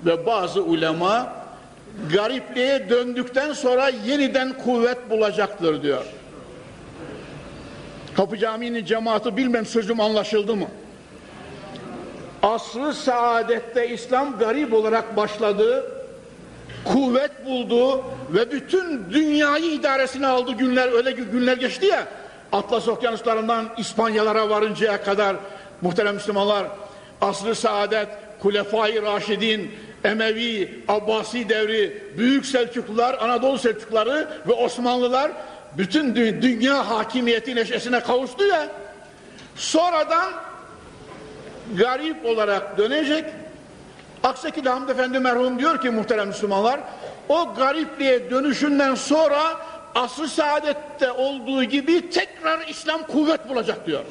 ve bazı ulema garipliğe döndükten sonra yeniden kuvvet bulacaktır diyor. Kapı Camii'nin cemaati bilmem sözüm anlaşıldı mı? Asrı saadette İslam garip olarak başladı, kuvvet buldu ve bütün dünyayı idaresine aldı günler, öyle günler geçti ya, Atlas okyanuslarından İspanyalara varıncaya kadar muhterem Müslümanlar, asrı saadet, Kulefai Raşidin, Emevi, Abbasi devri, Büyük Selçuklular, Anadolu Selçukları ve Osmanlılar bütün dünya hakimiyeti neşesine kavuştu ya, sonradan garip olarak dönecek. Akseki Hamd Efendi merhum diyor ki muhterem Müslümanlar, o garipliğe dönüşünden sonra asr-ı saadette olduğu gibi tekrar İslam kuvvet bulacak diyor.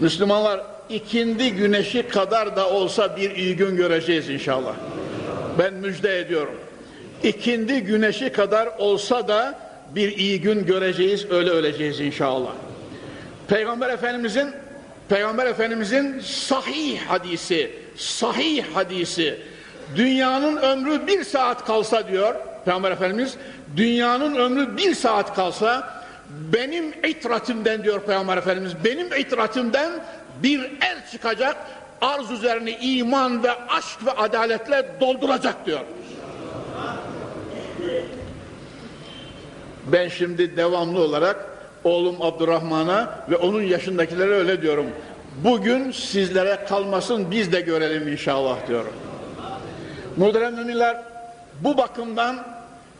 Müslümanlar ikindi güneşi kadar da olsa bir iyi gün göreceğiz inşallah. Ben müjde ediyorum. İkindi güneşi kadar olsa da bir iyi gün göreceğiz, öyle öleceğiz inşallah. Peygamber Efendimizin Peygamber Efendimizin sahih hadisi, sahih hadisi, dünyanın ömrü bir saat kalsa diyor Peygamber Efendimiz, dünyanın ömrü bir saat kalsa, benim itratımden diyor Peygamber Efendimiz, benim itratımdan bir el çıkacak, arz üzerine iman ve aşk ve adaletle dolduracak diyor. Ben şimdi devamlı olarak oğlum Abdurrahman'a ve onun yaşındakilere öyle diyorum. Bugün sizlere kalmasın biz de görelim inşallah diyorum. Muhterem müminler bu bakımdan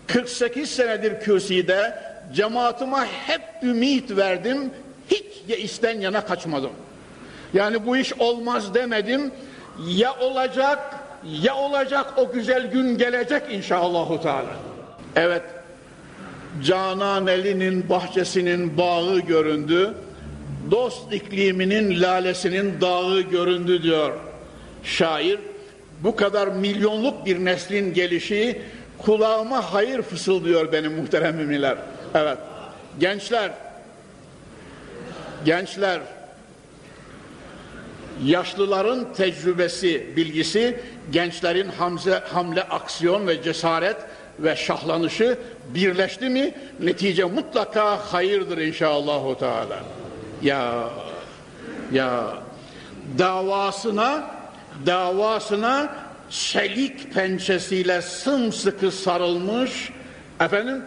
48 senedir kürsüde cemaatime hep ümit verdim. Hiç isten yana kaçmadım. Yani bu iş olmaz demedim. Ya olacak ya olacak o güzel gün gelecek inşallahu teala. Evet Cananeli'nin bahçesinin bağı göründü. Dost ikliminin lalesinin dağı göründü diyor şair. Bu kadar milyonluk bir neslin gelişi kulağıma hayır fısıldıyor benim muhterem müminler. Evet. Gençler gençler yaşlıların tecrübesi, bilgisi, gençlerin hamze, hamle, aksiyon ve cesaret ve şahlanışı birleşti mi netice mutlaka hayırdır inşallahü teala. Ya ya davasına davasına çelik pençesiyle sımsıkı sarılmış efendim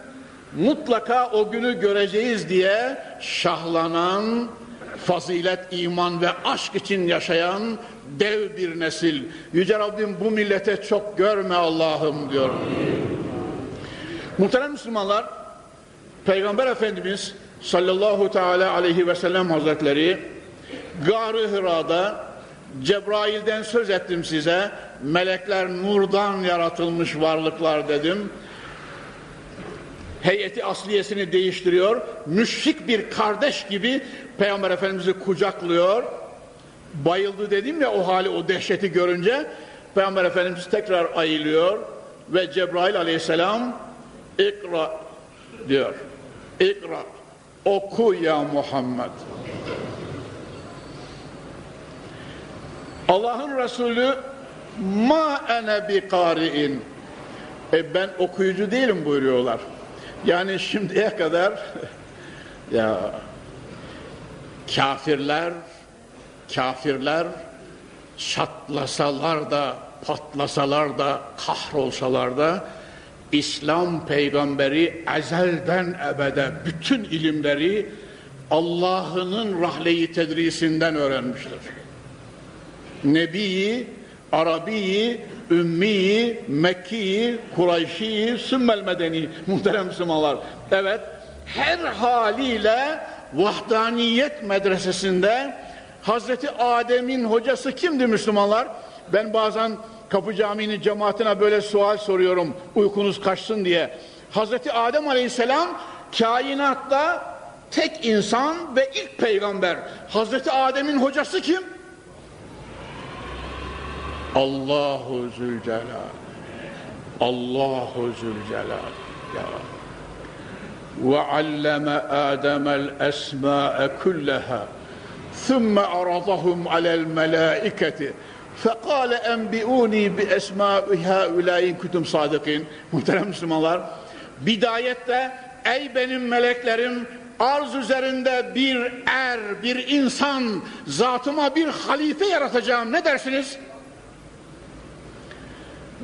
mutlaka o günü göreceğiz diye şahlanan fazilet, iman ve aşk için yaşayan dev bir nesil. Yüce Rabbim bu millete çok görme Allah'ım diyor. Muhterem Müslümanlar, Peygamber Efendimiz sallallahu teala aleyhi ve sellem hazretleri Gar-ı Hıra'da Cebrail'den söz ettim size. Melekler nurdan yaratılmış varlıklar dedim. Heyeti asliyesini değiştiriyor. Müşrik bir kardeş gibi Peygamber Efendimiz'i kucaklıyor. Bayıldı dedim ya o hali, o dehşeti görünce Peygamber Efendimiz tekrar ayılıyor ve Cebrail aleyhisselam ikra diyor. İkra. Oku ya Muhammed. Allah'ın Resulü ma ene bi kari'in e ben okuyucu değilim buyuruyorlar. Yani şimdiye kadar *laughs* ya kafirler kafirler çatlasalar da patlasalar da kahrolsalar da İslam peygamberi ezelden ebede bütün ilimleri Allah'ının rahleyi tedrisinden öğrenmiştir. Nebiyi, Arabiyi, Ümmiyi, Mekkiyi, Kureyşiyi, Sümmel muhterem Müslümanlar. Evet, her haliyle vahdaniyet medresesinde Hazreti Adem'in hocası kimdi Müslümanlar? Ben bazen Kapı Camii'nin cemaatine böyle sual soruyorum uykunuz kaçsın diye. Hazreti Adem Aleyhisselam kainatta tek insan ve ilk peygamber. Hazreti Adem'in hocası kim? Allahu Zülcelal. Allahu Zülcelal. Ya. Ve alleme Adem'el esma'e kulleha. ثم عرضهم على الملائكة فقال enbiuni bi esma'i haulâ in kuntum sadikin. Muhterem Müslümanlar, bidayette ey benim meleklerim arz üzerinde bir er, bir insan, zatıma bir halife yaratacağım. Ne dersiniz?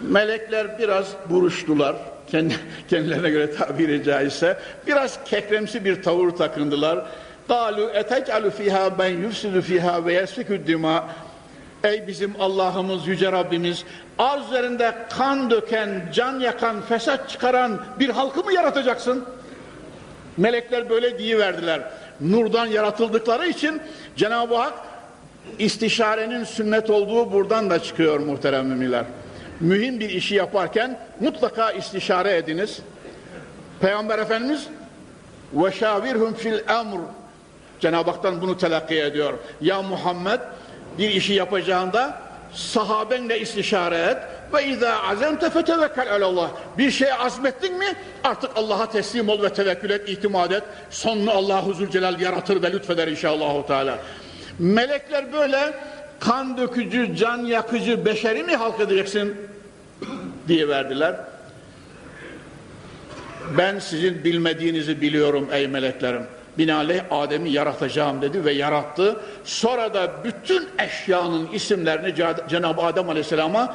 Melekler biraz buruştular. Kendi, kendilerine göre tabiri caizse. Biraz kekremsi bir tavır takındılar. قَالُوا اَتَجْعَلُ فِيهَا مَنْ يُفْسِدُ فِيهَا وَيَسْفِكُ الدِّمَا Ey bizim Allah'ımız, Yüce Rabbimiz, arz üzerinde kan döken, can yakan, fesat çıkaran bir halkı mı yaratacaksın? Melekler böyle diyiverdiler. Nurdan yaratıldıkları için Cenab-ı Hak istişarenin sünnet olduğu buradan da çıkıyor muhterem müminler. Mühim bir işi yaparken mutlaka istişare ediniz. Peygamber Efendimiz وَشَاوِرْهُمْ fil emr Cenab-ı Hak'tan bunu telakki ediyor. Ya Muhammed bir işi yapacağında sahabenle istişare et ve izâ azemte fetevekkel alallah. Bir şeye azmettin mi artık Allah'a teslim ol ve tevekkül et, itimat et. Sonunu Allahu Zülcelal yaratır ve lütfeder inşallah. Teala. Melekler böyle kan dökücü, can yakıcı beşeri mi halk edeceksin diye verdiler. Ben sizin bilmediğinizi biliyorum ey meleklerim binaenaleyh Adem'i yaratacağım dedi ve yarattı. Sonra da bütün eşyanın isimlerini Cenab-ı Adem Aleyhisselam'a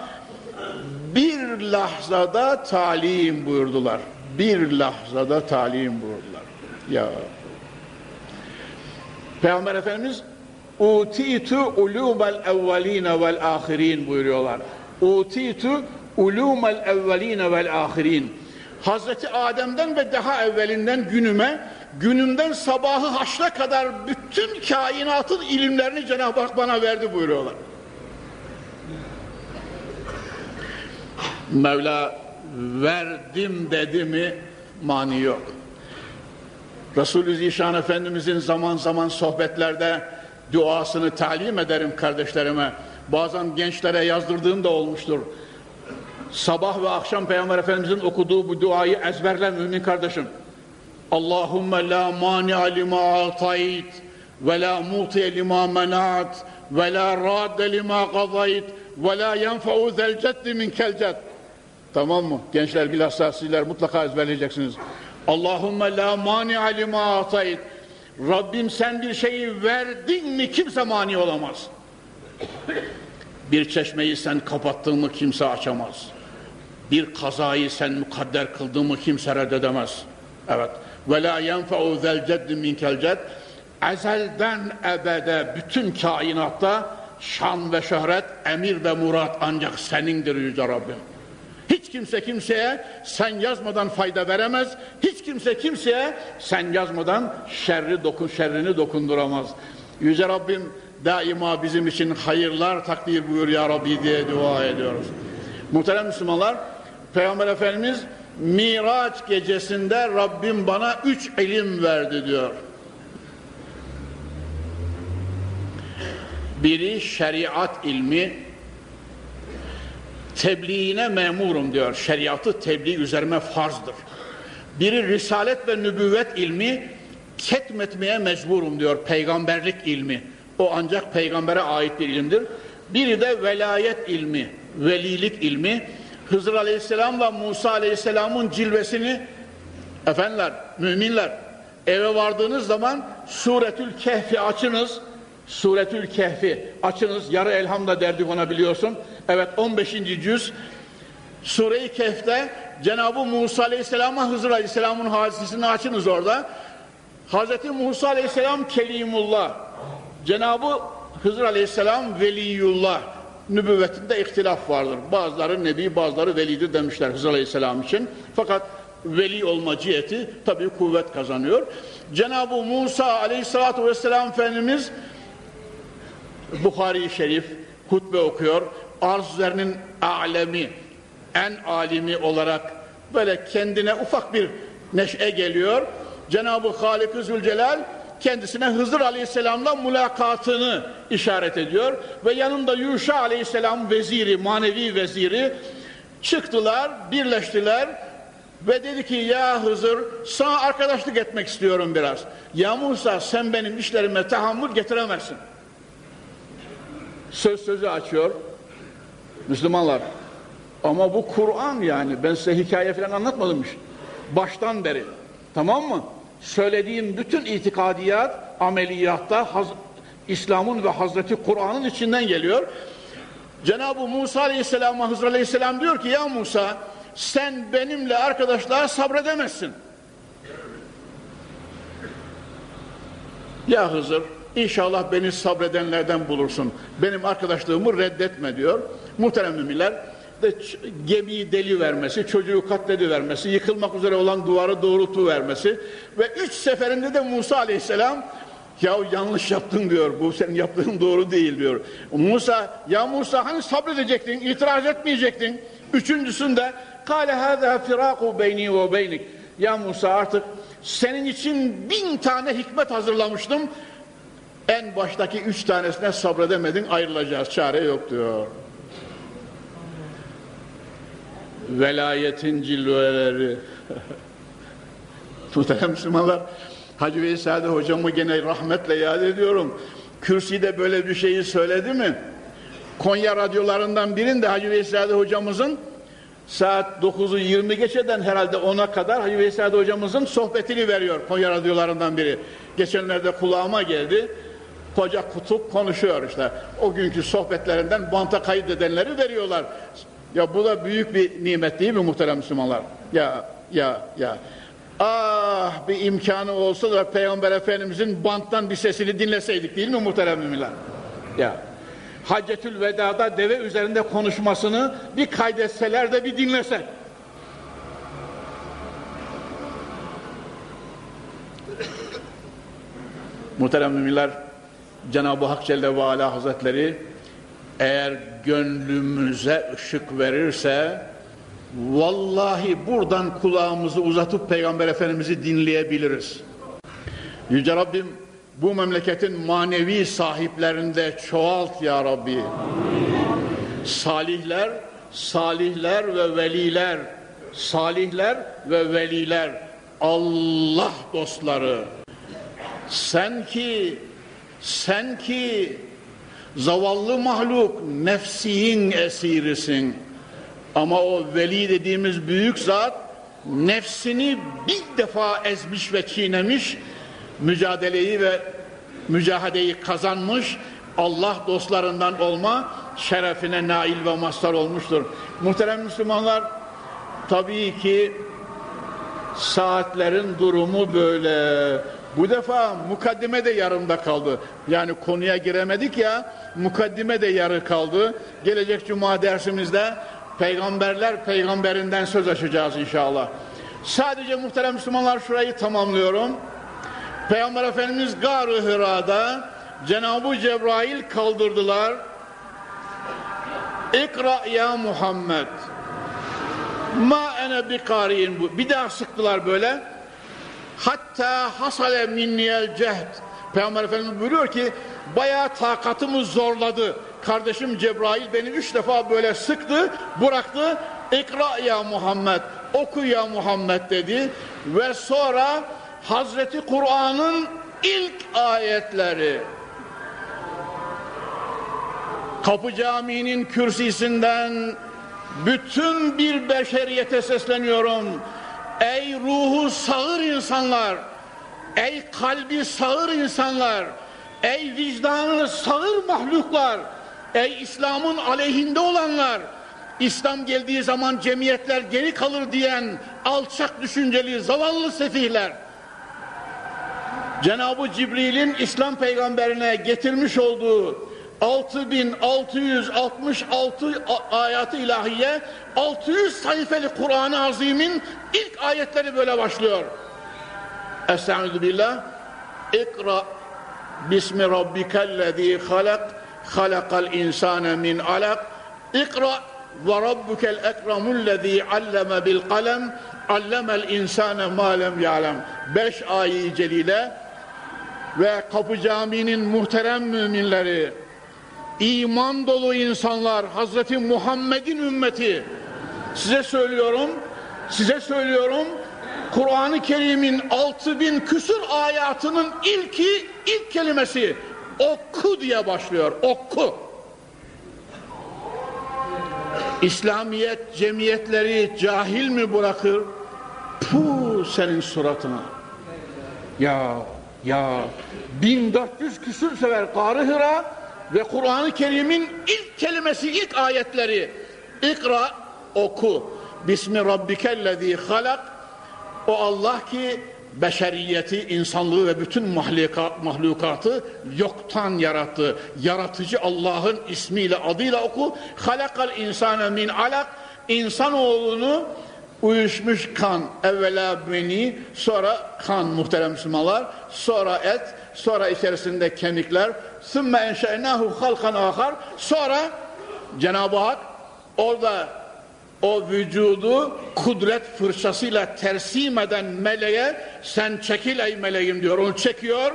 bir lahzada talim buyurdular. Bir lahzada talim buyurdular. Ya Peygamber Efendimiz Utitu ulumel evveline vel ahirin buyuruyorlar. Utitu ulumel evveline vel ahirin. Hazreti Adem'den ve daha evvelinden günüme günümden sabahı haşra kadar bütün kainatın ilimlerini Cenab-ı Hak bana verdi buyuruyorlar. Mevla verdim dedi mi mani yok. Resulü Zişan Efendimizin zaman zaman sohbetlerde duasını talim ederim kardeşlerime. Bazen gençlere yazdırdığım da olmuştur. Sabah ve akşam Peygamber Efendimizin okuduğu bu duayı ezberle mümin kardeşim. Mani'a lima atayt ve la muti'e lima menat ve la radde lima la yenfe'u zel ceddi min kel cedd. Tamam mı? Gençler bilhassa sizler mutlaka ezberleyeceksiniz. Allahümme la mani'a lima atayt. Rabbim sen bir şeyi verdin mi kimse mani olamaz. Bir çeşmeyi sen kapattın mı kimse açamaz. Bir kazayı sen mukadder kıldın mı kimse reddedemez. Evet. Ve la yenfe'u zel ceddi minkel cedd. Ezelden ebede bütün kainatta şan ve şöhret, emir ve murat ancak senindir Yüce Rabbim. Hiç kimse kimseye sen yazmadan fayda veremez. Hiç kimse kimseye sen yazmadan şerri dokun şerrini dokunduramaz. Yüce Rabbim daima bizim için hayırlar takdir buyur ya Rabbi diye dua ediyoruz. Muhterem Müslümanlar, Peygamber Efendimiz Miraç gecesinde Rabbim bana üç ilim verdi diyor. Biri şeriat ilmi, tebliğine memurum diyor. Şeriatı tebliğ üzerime farzdır. Biri risalet ve nübüvvet ilmi, ketmetmeye mecburum diyor. Peygamberlik ilmi. O ancak peygambere ait bir ilimdir. Biri de velayet ilmi, velilik ilmi. Hızır Aleyhisselam ve Musa Aleyhisselam'ın cilvesini efendiler, müminler eve vardığınız zaman Suretül Kehf'i açınız. Suretül Kehf'i açınız. Yarı elhamda derdik ona biliyorsun. Evet 15. cüz Sure-i Kehf'te Cenab-ı Musa Aleyhisselam'a Hızır Aleyhisselam'ın hadisesini açınız orada. Hazreti Musa Aleyhisselam Kelimullah. Cenab-ı Hızır Aleyhisselam Veliyullah. Nübüvvetinde ihtilaf vardır. Bazıları Nebi, bazıları Velidir demişler Hızır Aleyhisselam için. Fakat veli olma ciheti tabii kuvvet kazanıyor. Cenab-ı Musa Aleyhisselatü Vesselam Efendimiz Bukhari-i Şerif hutbe okuyor. Arz üzerinin alemi, en alimi olarak böyle kendine ufak bir neşe geliyor. Cenab-ı Halik-i Zülcelal kendisine Hızır Aleyhisselam'la mülakatını işaret ediyor. Ve yanında Yuşa Aleyhisselam veziri, manevi veziri çıktılar, birleştiler ve dedi ki ya Hızır sana arkadaşlık etmek istiyorum biraz. Ya Musa sen benim işlerime tahammül getiremezsin. Söz sözü açıyor. Müslümanlar ama bu Kur'an yani ben size hikaye falan anlatmadım baştan beri tamam mı? Söylediğim bütün itikadiyat ameliyatta İslam'ın ve Hazreti Kur'an'ın içinden geliyor. Cenab-ı Musa Aleyhisselam'a Hızır Aleyhisselam diyor ki ya Musa sen benimle arkadaşlığa sabredemezsin. Ya Hızır inşallah beni sabredenlerden bulursun. Benim arkadaşlığımı reddetme diyor. Muhterem müminler de gemiyi deli vermesi, çocuğu katledi vermesi, yıkılmak üzere olan duvarı doğrultu vermesi ve üç seferinde de Musa aleyhisselam ya yanlış yaptın diyor. Bu senin yaptığın doğru değil diyor. Musa ya Musa hani sabredecektin, itiraz etmeyecektin. Üçüncüsünde kâle hâzâ firâku beyni ve beynik. Ya Musa artık senin için bin tane hikmet hazırlamıştım. En baştaki üç tanesine sabredemedin ayrılacağız çare yok diyor. Velayetin cilveleri. Muhterem Müslümanlar Hacı Veysade hocamı gene rahmetle yad ediyorum. Kürsüde böyle bir şeyi söyledi mi? Konya radyolarından birinde Hacı Veysade hocamızın saat 9'u 20 geçeden herhalde 10'a kadar Hacı Veysade hocamızın sohbetini veriyor Konya radyolarından biri. Geçenlerde kulağıma geldi. Koca kutup konuşuyor işte. O günkü sohbetlerinden banta kaydedenleri veriyorlar. Ya bu da büyük bir nimet değil mi muhterem Müslümanlar? Ya ya ya. Ah bir imkanı olsa da Peygamber Efendimizin banttan bir sesini dinleseydik değil mi muhterem müminler? Ya. Haccetül Veda'da deve üzerinde konuşmasını bir kaydetseler de bir dinlesek. Muhterem müminler, Cenab-ı Hak Celle ve Ala Hazretleri eğer gönlümüze ışık verirse vallahi buradan kulağımızı uzatıp Peygamber Efendimiz'i dinleyebiliriz. Yüce Rabbim bu memleketin manevi sahiplerinde çoğalt ya Rabbi. Salihler, salihler ve veliler, salihler ve veliler, Allah dostları. Sen ki, sen ki zavallı mahluk nefsiyin esirisin. Ama o veli dediğimiz büyük zat nefsini bir defa ezmiş ve çiğnemiş, mücadeleyi ve mücadeyi kazanmış, Allah dostlarından olma, şerefine nail ve mazhar olmuştur. Muhterem Müslümanlar, tabii ki saatlerin durumu böyle. Bu defa mukaddime de yarımda kaldı. Yani konuya giremedik ya, mukaddime de yarı kaldı. Gelecek cuma dersimizde peygamberler peygamberinden söz açacağız inşallah. Sadece muhterem Müslümanlar şurayı tamamlıyorum. Peygamber Efendimiz Gar-ı Hıra'da Cenab-ı Cebrail kaldırdılar. İkra ya Muhammed. Ma ene bi kariyin bu. Bir daha sıktılar böyle. Hatta hasale minniyel cehd. Peygamber Efendimiz buyuruyor ki bayağı takatımız zorladı. Kardeşim Cebrail beni üç defa böyle sıktı, bıraktı. İkra ya Muhammed, oku ya Muhammed dedi. Ve sonra Hazreti Kur'an'ın ilk ayetleri Kapı Camii'nin kürsisinden bütün bir beşeriyete sesleniyorum. Ey ruhu sağır insanlar, ey kalbi sağır insanlar, ey vicdanı sağır mahluklar, ey İslam'ın aleyhinde olanlar, İslam geldiği zaman cemiyetler geri kalır diyen alçak düşünceli zavallı sefihler, Cenab-ı Cibril'in İslam peygamberine getirmiş olduğu 6666 ayatı ilahiye 600 sayfalı Kur'an-ı Azim'in ilk ayetleri böyle başlıyor. Estaizu billah. İkra Bismi Rabbikellezî halak halakal insâne min alak. İkra ve rabbukel ekremullezî alleme bil kalem allemel insâne ma lem ya'lem. Beş ayı celile ve Kapı Camii'nin muhterem müminleri iman dolu insanlar, Hazreti Muhammed'in ümmeti. Size söylüyorum, size söylüyorum, Kur'an-ı Kerim'in 6000 küsur ayatının ilki, ilk kelimesi oku diye başlıyor, oku. İslamiyet cemiyetleri cahil mi bırakır? Puh senin suratına. Ya, ya, 1400 küsur sever Karı Hıra, ve Kur'an-ı Kerim'in ilk kelimesi, ilk ayetleri İkra, oku. Bismi Rabbikellezî halak O Allah ki beşeriyeti, insanlığı ve bütün mahluka, mahlukatı yoktan yarattı. Yaratıcı Allah'ın ismiyle, adıyla oku. Halakal insane min alak İnsanoğlunu uyuşmuş kan evvela beni sonra kan muhterem Müslümanlar sonra et sonra içerisinde kemikler sümme enşe'nahu halkan ahar. Sonra Cenab-ı Hak orada o vücudu kudret fırçasıyla tersim eden meleğe sen çekil ey meleğim diyor. Onu çekiyor.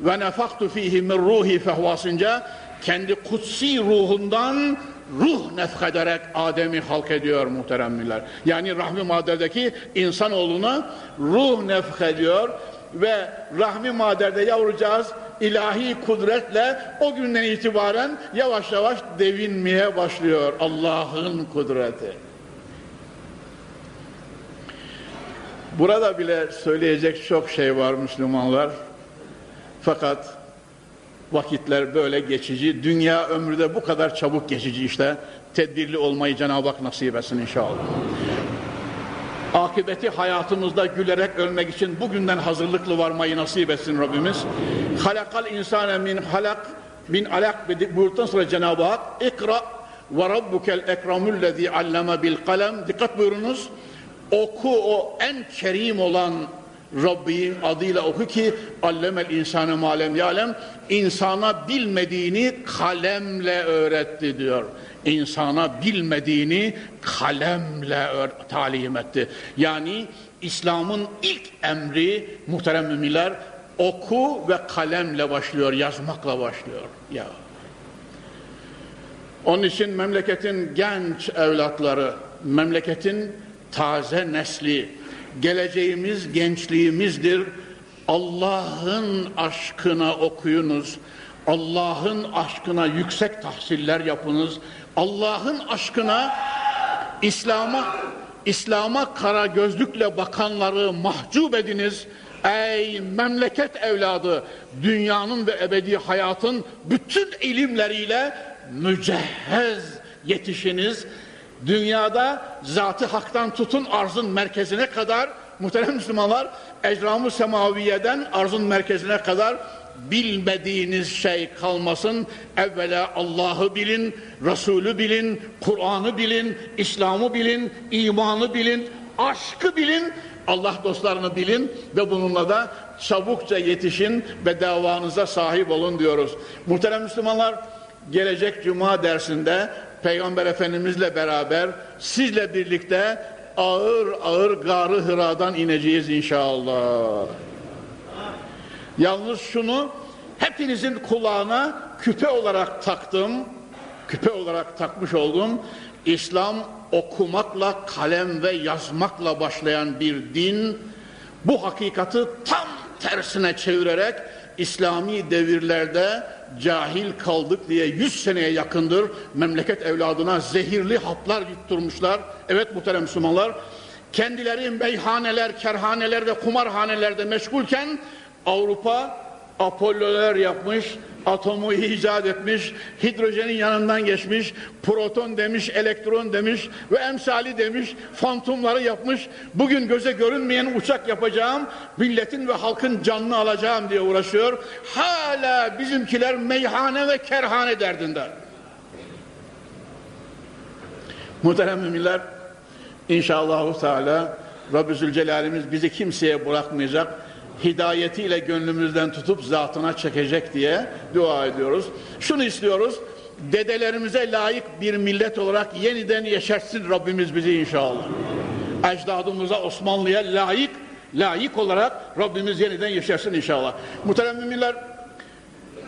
Ve nefaktu fihi min ruhi fehvasınca kendi kutsi ruhundan ruh nefkederek Adem'i halk ediyor muhteremler. Yani rahmi maderdeki insanoğluna ruh nefkediyor ve rahmi maderde yavrucağız ilahi kudretle o günden itibaren yavaş yavaş devinmeye başlıyor Allah'ın kudreti. Burada bile söyleyecek çok şey var Müslümanlar. Fakat vakitler böyle geçici. Dünya ömrü de bu kadar çabuk geçici işte. Tedbirli olmayı Cenab-ı Hak nasip etsin inşallah. Akıbeti hayatımızda gülerek ölmek için bugünden hazırlıklı varmayı nasip etsin Rabbimiz. Halakal insane min halak min alak buyurduktan sonra Cenab-ı Hak ikra ve rabbukel ekramüllezî alleme bil kalem dikkat buyurunuz oku o en kerim olan Rabbin adıyla oku ki allemel insane malem yalem insana bilmediğini kalemle öğretti diyor. İnsana bilmediğini kalemle talim etti. Yani İslam'ın ilk emri muhterem müminler oku ve kalemle başlıyor, yazmakla başlıyor. Ya. Onun için memleketin genç evlatları, memleketin taze nesli, geleceğimiz gençliğimizdir. Allah'ın aşkına okuyunuz. Allah'ın aşkına yüksek tahsiller yapınız. Allah'ın aşkına İslam'a İslam'a kara gözlükle bakanları mahcup ediniz. Ey memleket evladı dünyanın ve ebedi hayatın bütün ilimleriyle mücehhez yetişiniz. Dünyada zatı haktan tutun arzın merkezine kadar muhterem Müslümanlar ecramı semaviyeden arzın merkezine kadar bilmediğiniz şey kalmasın. Evvela Allah'ı bilin, Resulü bilin, Kur'an'ı bilin, İslam'ı bilin, imanı bilin, aşkı bilin, Allah dostlarını bilin ve bununla da çabukça yetişin ve davanıza sahip olun diyoruz. Muhterem Müslümanlar gelecek cuma dersinde Peygamber Efendimizle beraber sizle birlikte ağır ağır garı hıradan ineceğiz inşallah. Yalnız şunu hepinizin kulağına küpe olarak taktım. Küpe olarak takmış oldum. İslam okumakla, kalem ve yazmakla başlayan bir din. Bu hakikati tam tersine çevirerek İslami devirlerde cahil kaldık diye yüz seneye yakındır memleket evladına zehirli haplar yutturmuşlar. Evet muhterem Müslümanlar kendileri meyhaneler, kerhaneler ve kumarhanelerde meşgulken Avrupa Apollo'lar yapmış, atomu icat etmiş, hidrojenin yanından geçmiş, proton demiş, elektron demiş ve emsali demiş, fantomları yapmış. Bugün göze görünmeyen uçak yapacağım, milletin ve halkın canını alacağım diye uğraşıyor. Hala bizimkiler meyhane ve kerhane derdinde. Muhterem müminler, inşallah Teala Rabbi Zülcelal'imiz bizi kimseye bırakmayacak hidayetiyle gönlümüzden tutup zatına çekecek diye dua ediyoruz. Şunu istiyoruz, dedelerimize layık bir millet olarak yeniden yeşertsin Rabbimiz bizi inşallah. Ecdadımıza Osmanlı'ya layık, layık olarak Rabbimiz yeniden yeşersin inşallah. Muhterem müminler,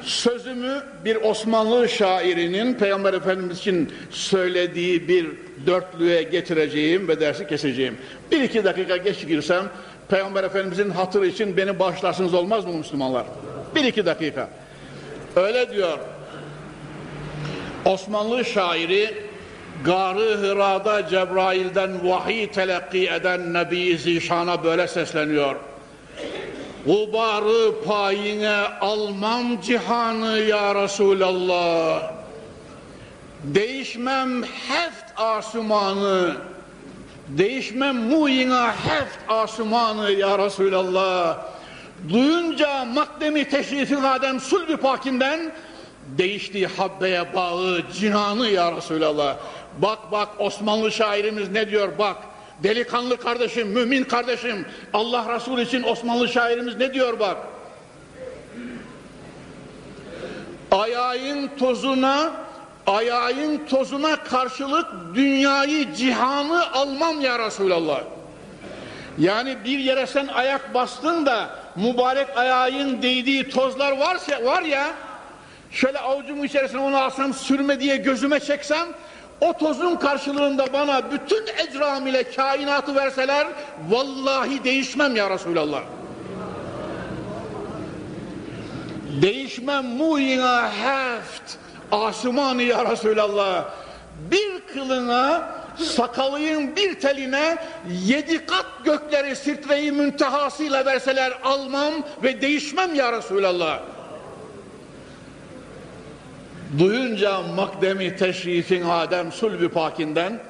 sözümü bir Osmanlı şairinin Peygamber Efendimiz için söylediği bir dörtlüğe getireceğim ve dersi keseceğim. Bir iki dakika geç girsem Peygamber Efendimizin hatırı için beni bağışlarsınız olmaz mı Müslümanlar? Bir iki dakika. Öyle diyor. Osmanlı şairi Garı Hıra'da Cebrail'den vahiy telakki eden Nebi Zişan'a böyle sesleniyor. Gubarı payine almam cihanı ya Resulallah. Değişmem heft asumanı değişmem muyina heft asumanı ya Resulallah. Duyunca makdemi teşrifi adem sulbi pakinden değişti habbeye bağı cinanı ya Resulallah. Bak bak Osmanlı şairimiz ne diyor bak. Delikanlı kardeşim, mümin kardeşim, Allah Resulü için Osmanlı şairimiz ne diyor bak. Ayağın tozuna ayağın tozuna karşılık dünyayı, cihanı almam ya Resulallah. Yani bir yere sen ayak bastın da mübarek ayağın değdiği tozlar varsa var ya şöyle avucumun içerisine onu alsam sürme diye gözüme çeksem o tozun karşılığında bana bütün ecram ile kainatı verseler vallahi değişmem ya Resulallah. Değişmem muina heft Asumanı ya Resulallah bir kılına sakalıyın bir teline yedi kat gökleri sirtreyi müntehasıyla verseler almam ve değişmem ya Resulallah. Duyunca makdemi teşrifin Adem sulbü pakinden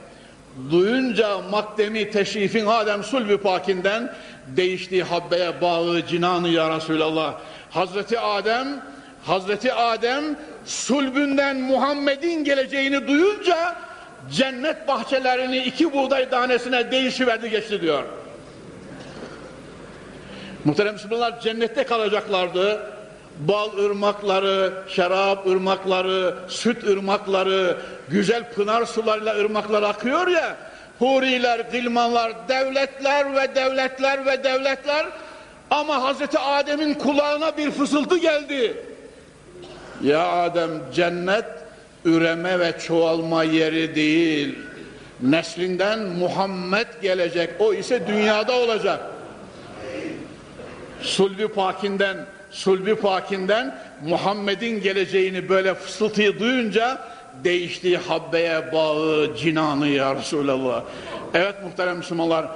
duyunca makdemi teşrifin Adem sulbü pakinden değişti habbeye bağı cinanı ya Resulallah. Hazreti Adem Hazreti Adem sulbünden Muhammed'in geleceğini duyunca cennet bahçelerini iki buğday tanesine değişiverdi geçti diyor. Muhterem Müslümanlar cennette kalacaklardı. Bal ırmakları, şarap ırmakları, süt ırmakları, güzel pınar sularıyla ırmaklar akıyor ya. Huriler, gılmanlar, devletler ve devletler ve devletler ama Hazreti Adem'in kulağına bir fısıltı geldi. Ya Adem cennet üreme ve çoğalma yeri değil. Neslinden Muhammed gelecek. O ise dünyada olacak. Sulbi pakinden Sulbi pakinden Muhammed'in geleceğini böyle fısıltıyı duyunca değişti habbeye bağı cinanı ya Resulallah. Evet muhterem Müslümanlar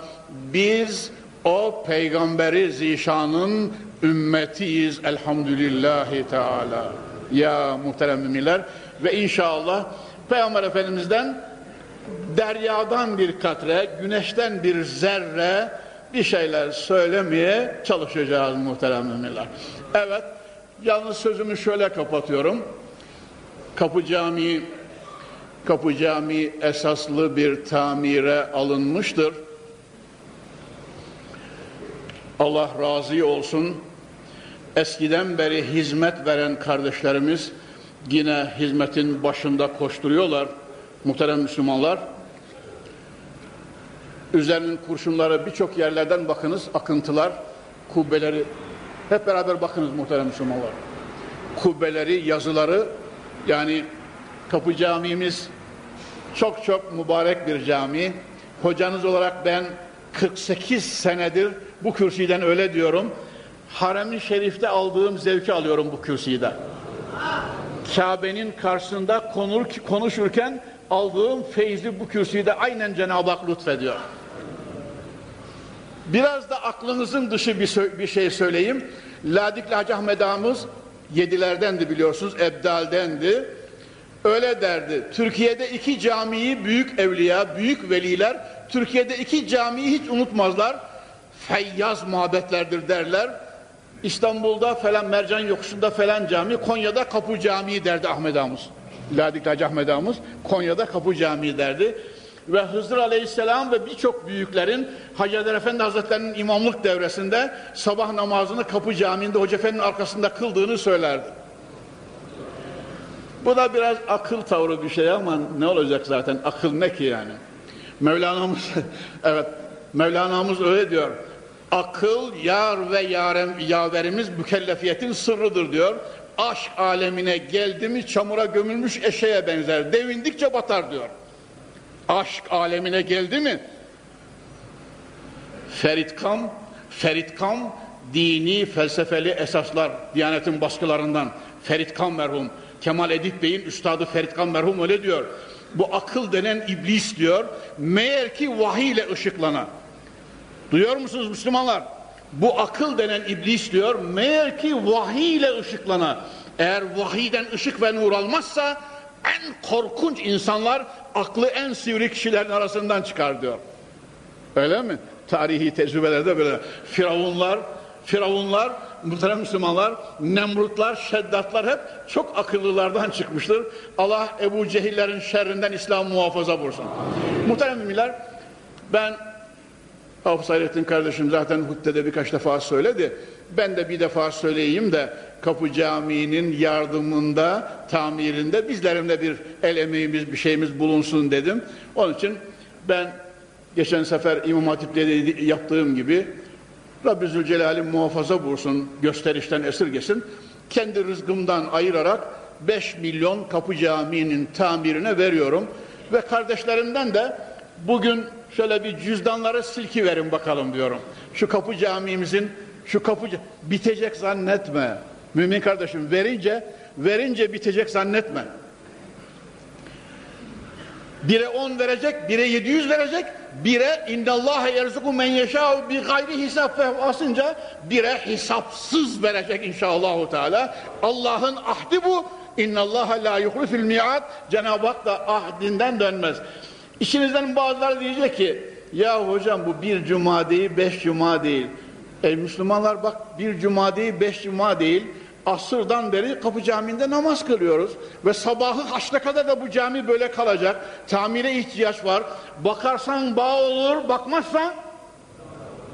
biz o peygamberi zişanın ümmetiyiz elhamdülillahi teala. Ya muhterem müminler ve inşallah Peygamber Efendimiz'den deryadan bir katre, güneşten bir zerre bir şeyler söylemeye çalışacağız muhterem müminler. Evet, yalnız sözümü şöyle kapatıyorum. Kapı Camii Kapı Camii esaslı bir tamire alınmıştır. Allah razı olsun. Eskiden beri hizmet veren kardeşlerimiz yine hizmetin başında koşturuyorlar. Muhterem Müslümanlar. Üzerinin kurşunları birçok yerlerden bakınız, akıntılar, kubbeleri. Hep beraber bakınız muhterem Müslümanlar. Kubbeleri, yazıları, yani Kapı Camimiz çok çok mübarek bir cami. Hocanız olarak ben 48 senedir bu kürsüden öyle diyorum. Harem-i Şerif'te aldığım zevki alıyorum bu kürsüde. Kabe'nin karşısında konur, konuşurken aldığım feyzi bu kürsüde aynen Cenab-ı Hak lütfediyor. Biraz da aklınızın dışı bir, bir şey söyleyeyim. Ladikli Hacı Ahmet Ağamız yedilerdendi biliyorsunuz, Ebdal'dendi. Öyle derdi. Türkiye'de iki camiyi büyük evliya, büyük veliler, Türkiye'de iki camiyi hiç unutmazlar. Feyyaz muhabbetlerdir derler. İstanbul'da falan Mercan Yokuşu'nda falan cami, Konya'da Kapı Camii derdi Ahmet Ağamız. Ladik Hacı Ahmet Ağamız Konya'da Kapı Camii derdi. Ve Hızır Aleyhisselam ve birçok büyüklerin Hacı Eder Efendi Hazretleri'nin imamlık devresinde sabah namazını Kapı Camii'nde Hoca Efendi'nin arkasında kıldığını söylerdi. Bu da biraz akıl tavrı bir şey ama ne olacak zaten? Akıl ne ki yani? Mevlana'mız *laughs* evet Mevlana'mız öyle diyor. Akıl yar ve yarem, yaverimiz mükellefiyetin sırrıdır diyor. Aşk alemine geldi mi çamura gömülmüş eşeğe benzer. Devindikçe batar diyor. Aşk alemine geldi mi? Feritkam, Feritkam dini felsefeli esaslar Diyanetin baskılarından Feritkam merhum Kemal Edip Bey'in üstadı Feritkan merhum öyle diyor. Bu akıl denen iblis diyor. Meğer ki vahiy ile ışıklana. Duyuyor musunuz Müslümanlar? Bu akıl denen iblis diyor. Meğer ki vahiy ile ışıklana. Eğer vahiyden ışık ve nur almazsa en korkunç insanlar aklı en sivri kişilerin arasından çıkar diyor. Öyle mi? Tarihi tecrübelerde böyle firavunlar, firavunlar muhterem Müslümanlar, Nemrutlar, Şeddatlar hep çok akıllılardan çıkmıştır. Allah Ebu Cehillerin şerrinden İslam muhafaza bulsun. Muhterem ben Hafız Hayrettin kardeşim zaten hutbede birkaç defa söyledi. Ben de bir defa söyleyeyim de Kapı Camii'nin yardımında, tamirinde bizlerimle bir el emeğimiz, bir şeyimiz bulunsun dedim. Onun için ben geçen sefer İmam Hatip'te yaptığım gibi Rabbi Zülcelal'in muhafaza bulsun, gösterişten esirgesin. Kendi rızkımdan ayırarak 5 milyon Kapı Camii'nin tamirine veriyorum. Ve kardeşlerimden de bugün şöyle bir cüzdanları silki verin bakalım diyorum. Şu Kapı Camii'mizin şu kapı bitecek zannetme. Mümin kardeşim verince verince bitecek zannetme. Bire on verecek, bire yedi yüz verecek, bire indallâhe yerzuku men yeşâhu bi gayri hisap asınca bire hesapsız verecek inşallah teala. Allah'ın ahdi bu. İnnallâhe la yuhlifil mi'ad. Cenab-ı Hak da ahdinden dönmez. İçinizden bazıları diyecek ki ya hocam bu bir cuma değil, beş cuma değil. E Müslümanlar bak bir cuma değil, beş cuma değil. Asırdan beri kapı camiinde namaz kılıyoruz ve sabahı haçta kadar da bu cami böyle kalacak. Tamire ihtiyaç var. Bakarsan bağ olur bakmazsan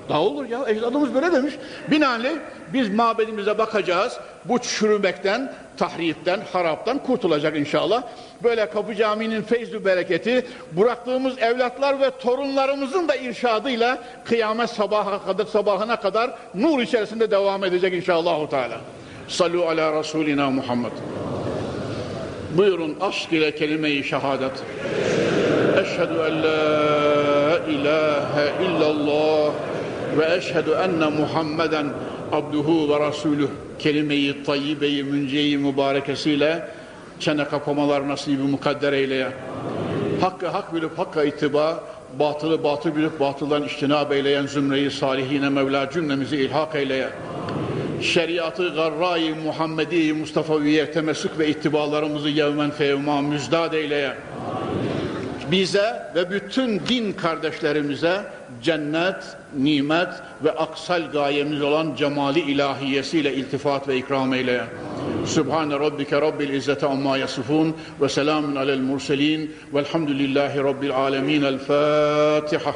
da olur ya ecdadımız böyle demiş binaenli biz mabedimize bakacağız bu çürümekten tahripten haraptan kurtulacak inşallah böyle kapı caminin feyzü bereketi bıraktığımız evlatlar ve torunlarımızın da irşadıyla kıyamet sabaha kadar sabahına kadar nur içerisinde devam edecek inşallah Teala. Salu ala Resulina Muhammed. Buyurun aşk ile kelime-i şehadet. Eşhedü en la ilahe illallah ve eşhedü enne Muhammeden abduhu ve rasulüh kelime-i tayyibe-i münce-i mübarekesiyle çene kapamalar nasibi mukadder eyleye. Hakkı hak bilip hakka itiba, batılı batıl bilip batıldan iştinab eyleyen zümreyi salihine Mevla cümlemizi ilhak eyleye. şeriatı garra-i Muhammedi Mustafa'viye temessük ve ittibalarımızı yevmen fevma müzdad eyleye. Bize ve bütün din kardeşlerimize cennet, nimet ve aksal gayemiz olan cemali ilahiyesiyle iltifat ve ikram eyleye. Sübhane Rabbike Rabbil İzzete Amma Yasifun ve selamun alel murselin velhamdülillahi Rabbil Alemin. El Fatiha.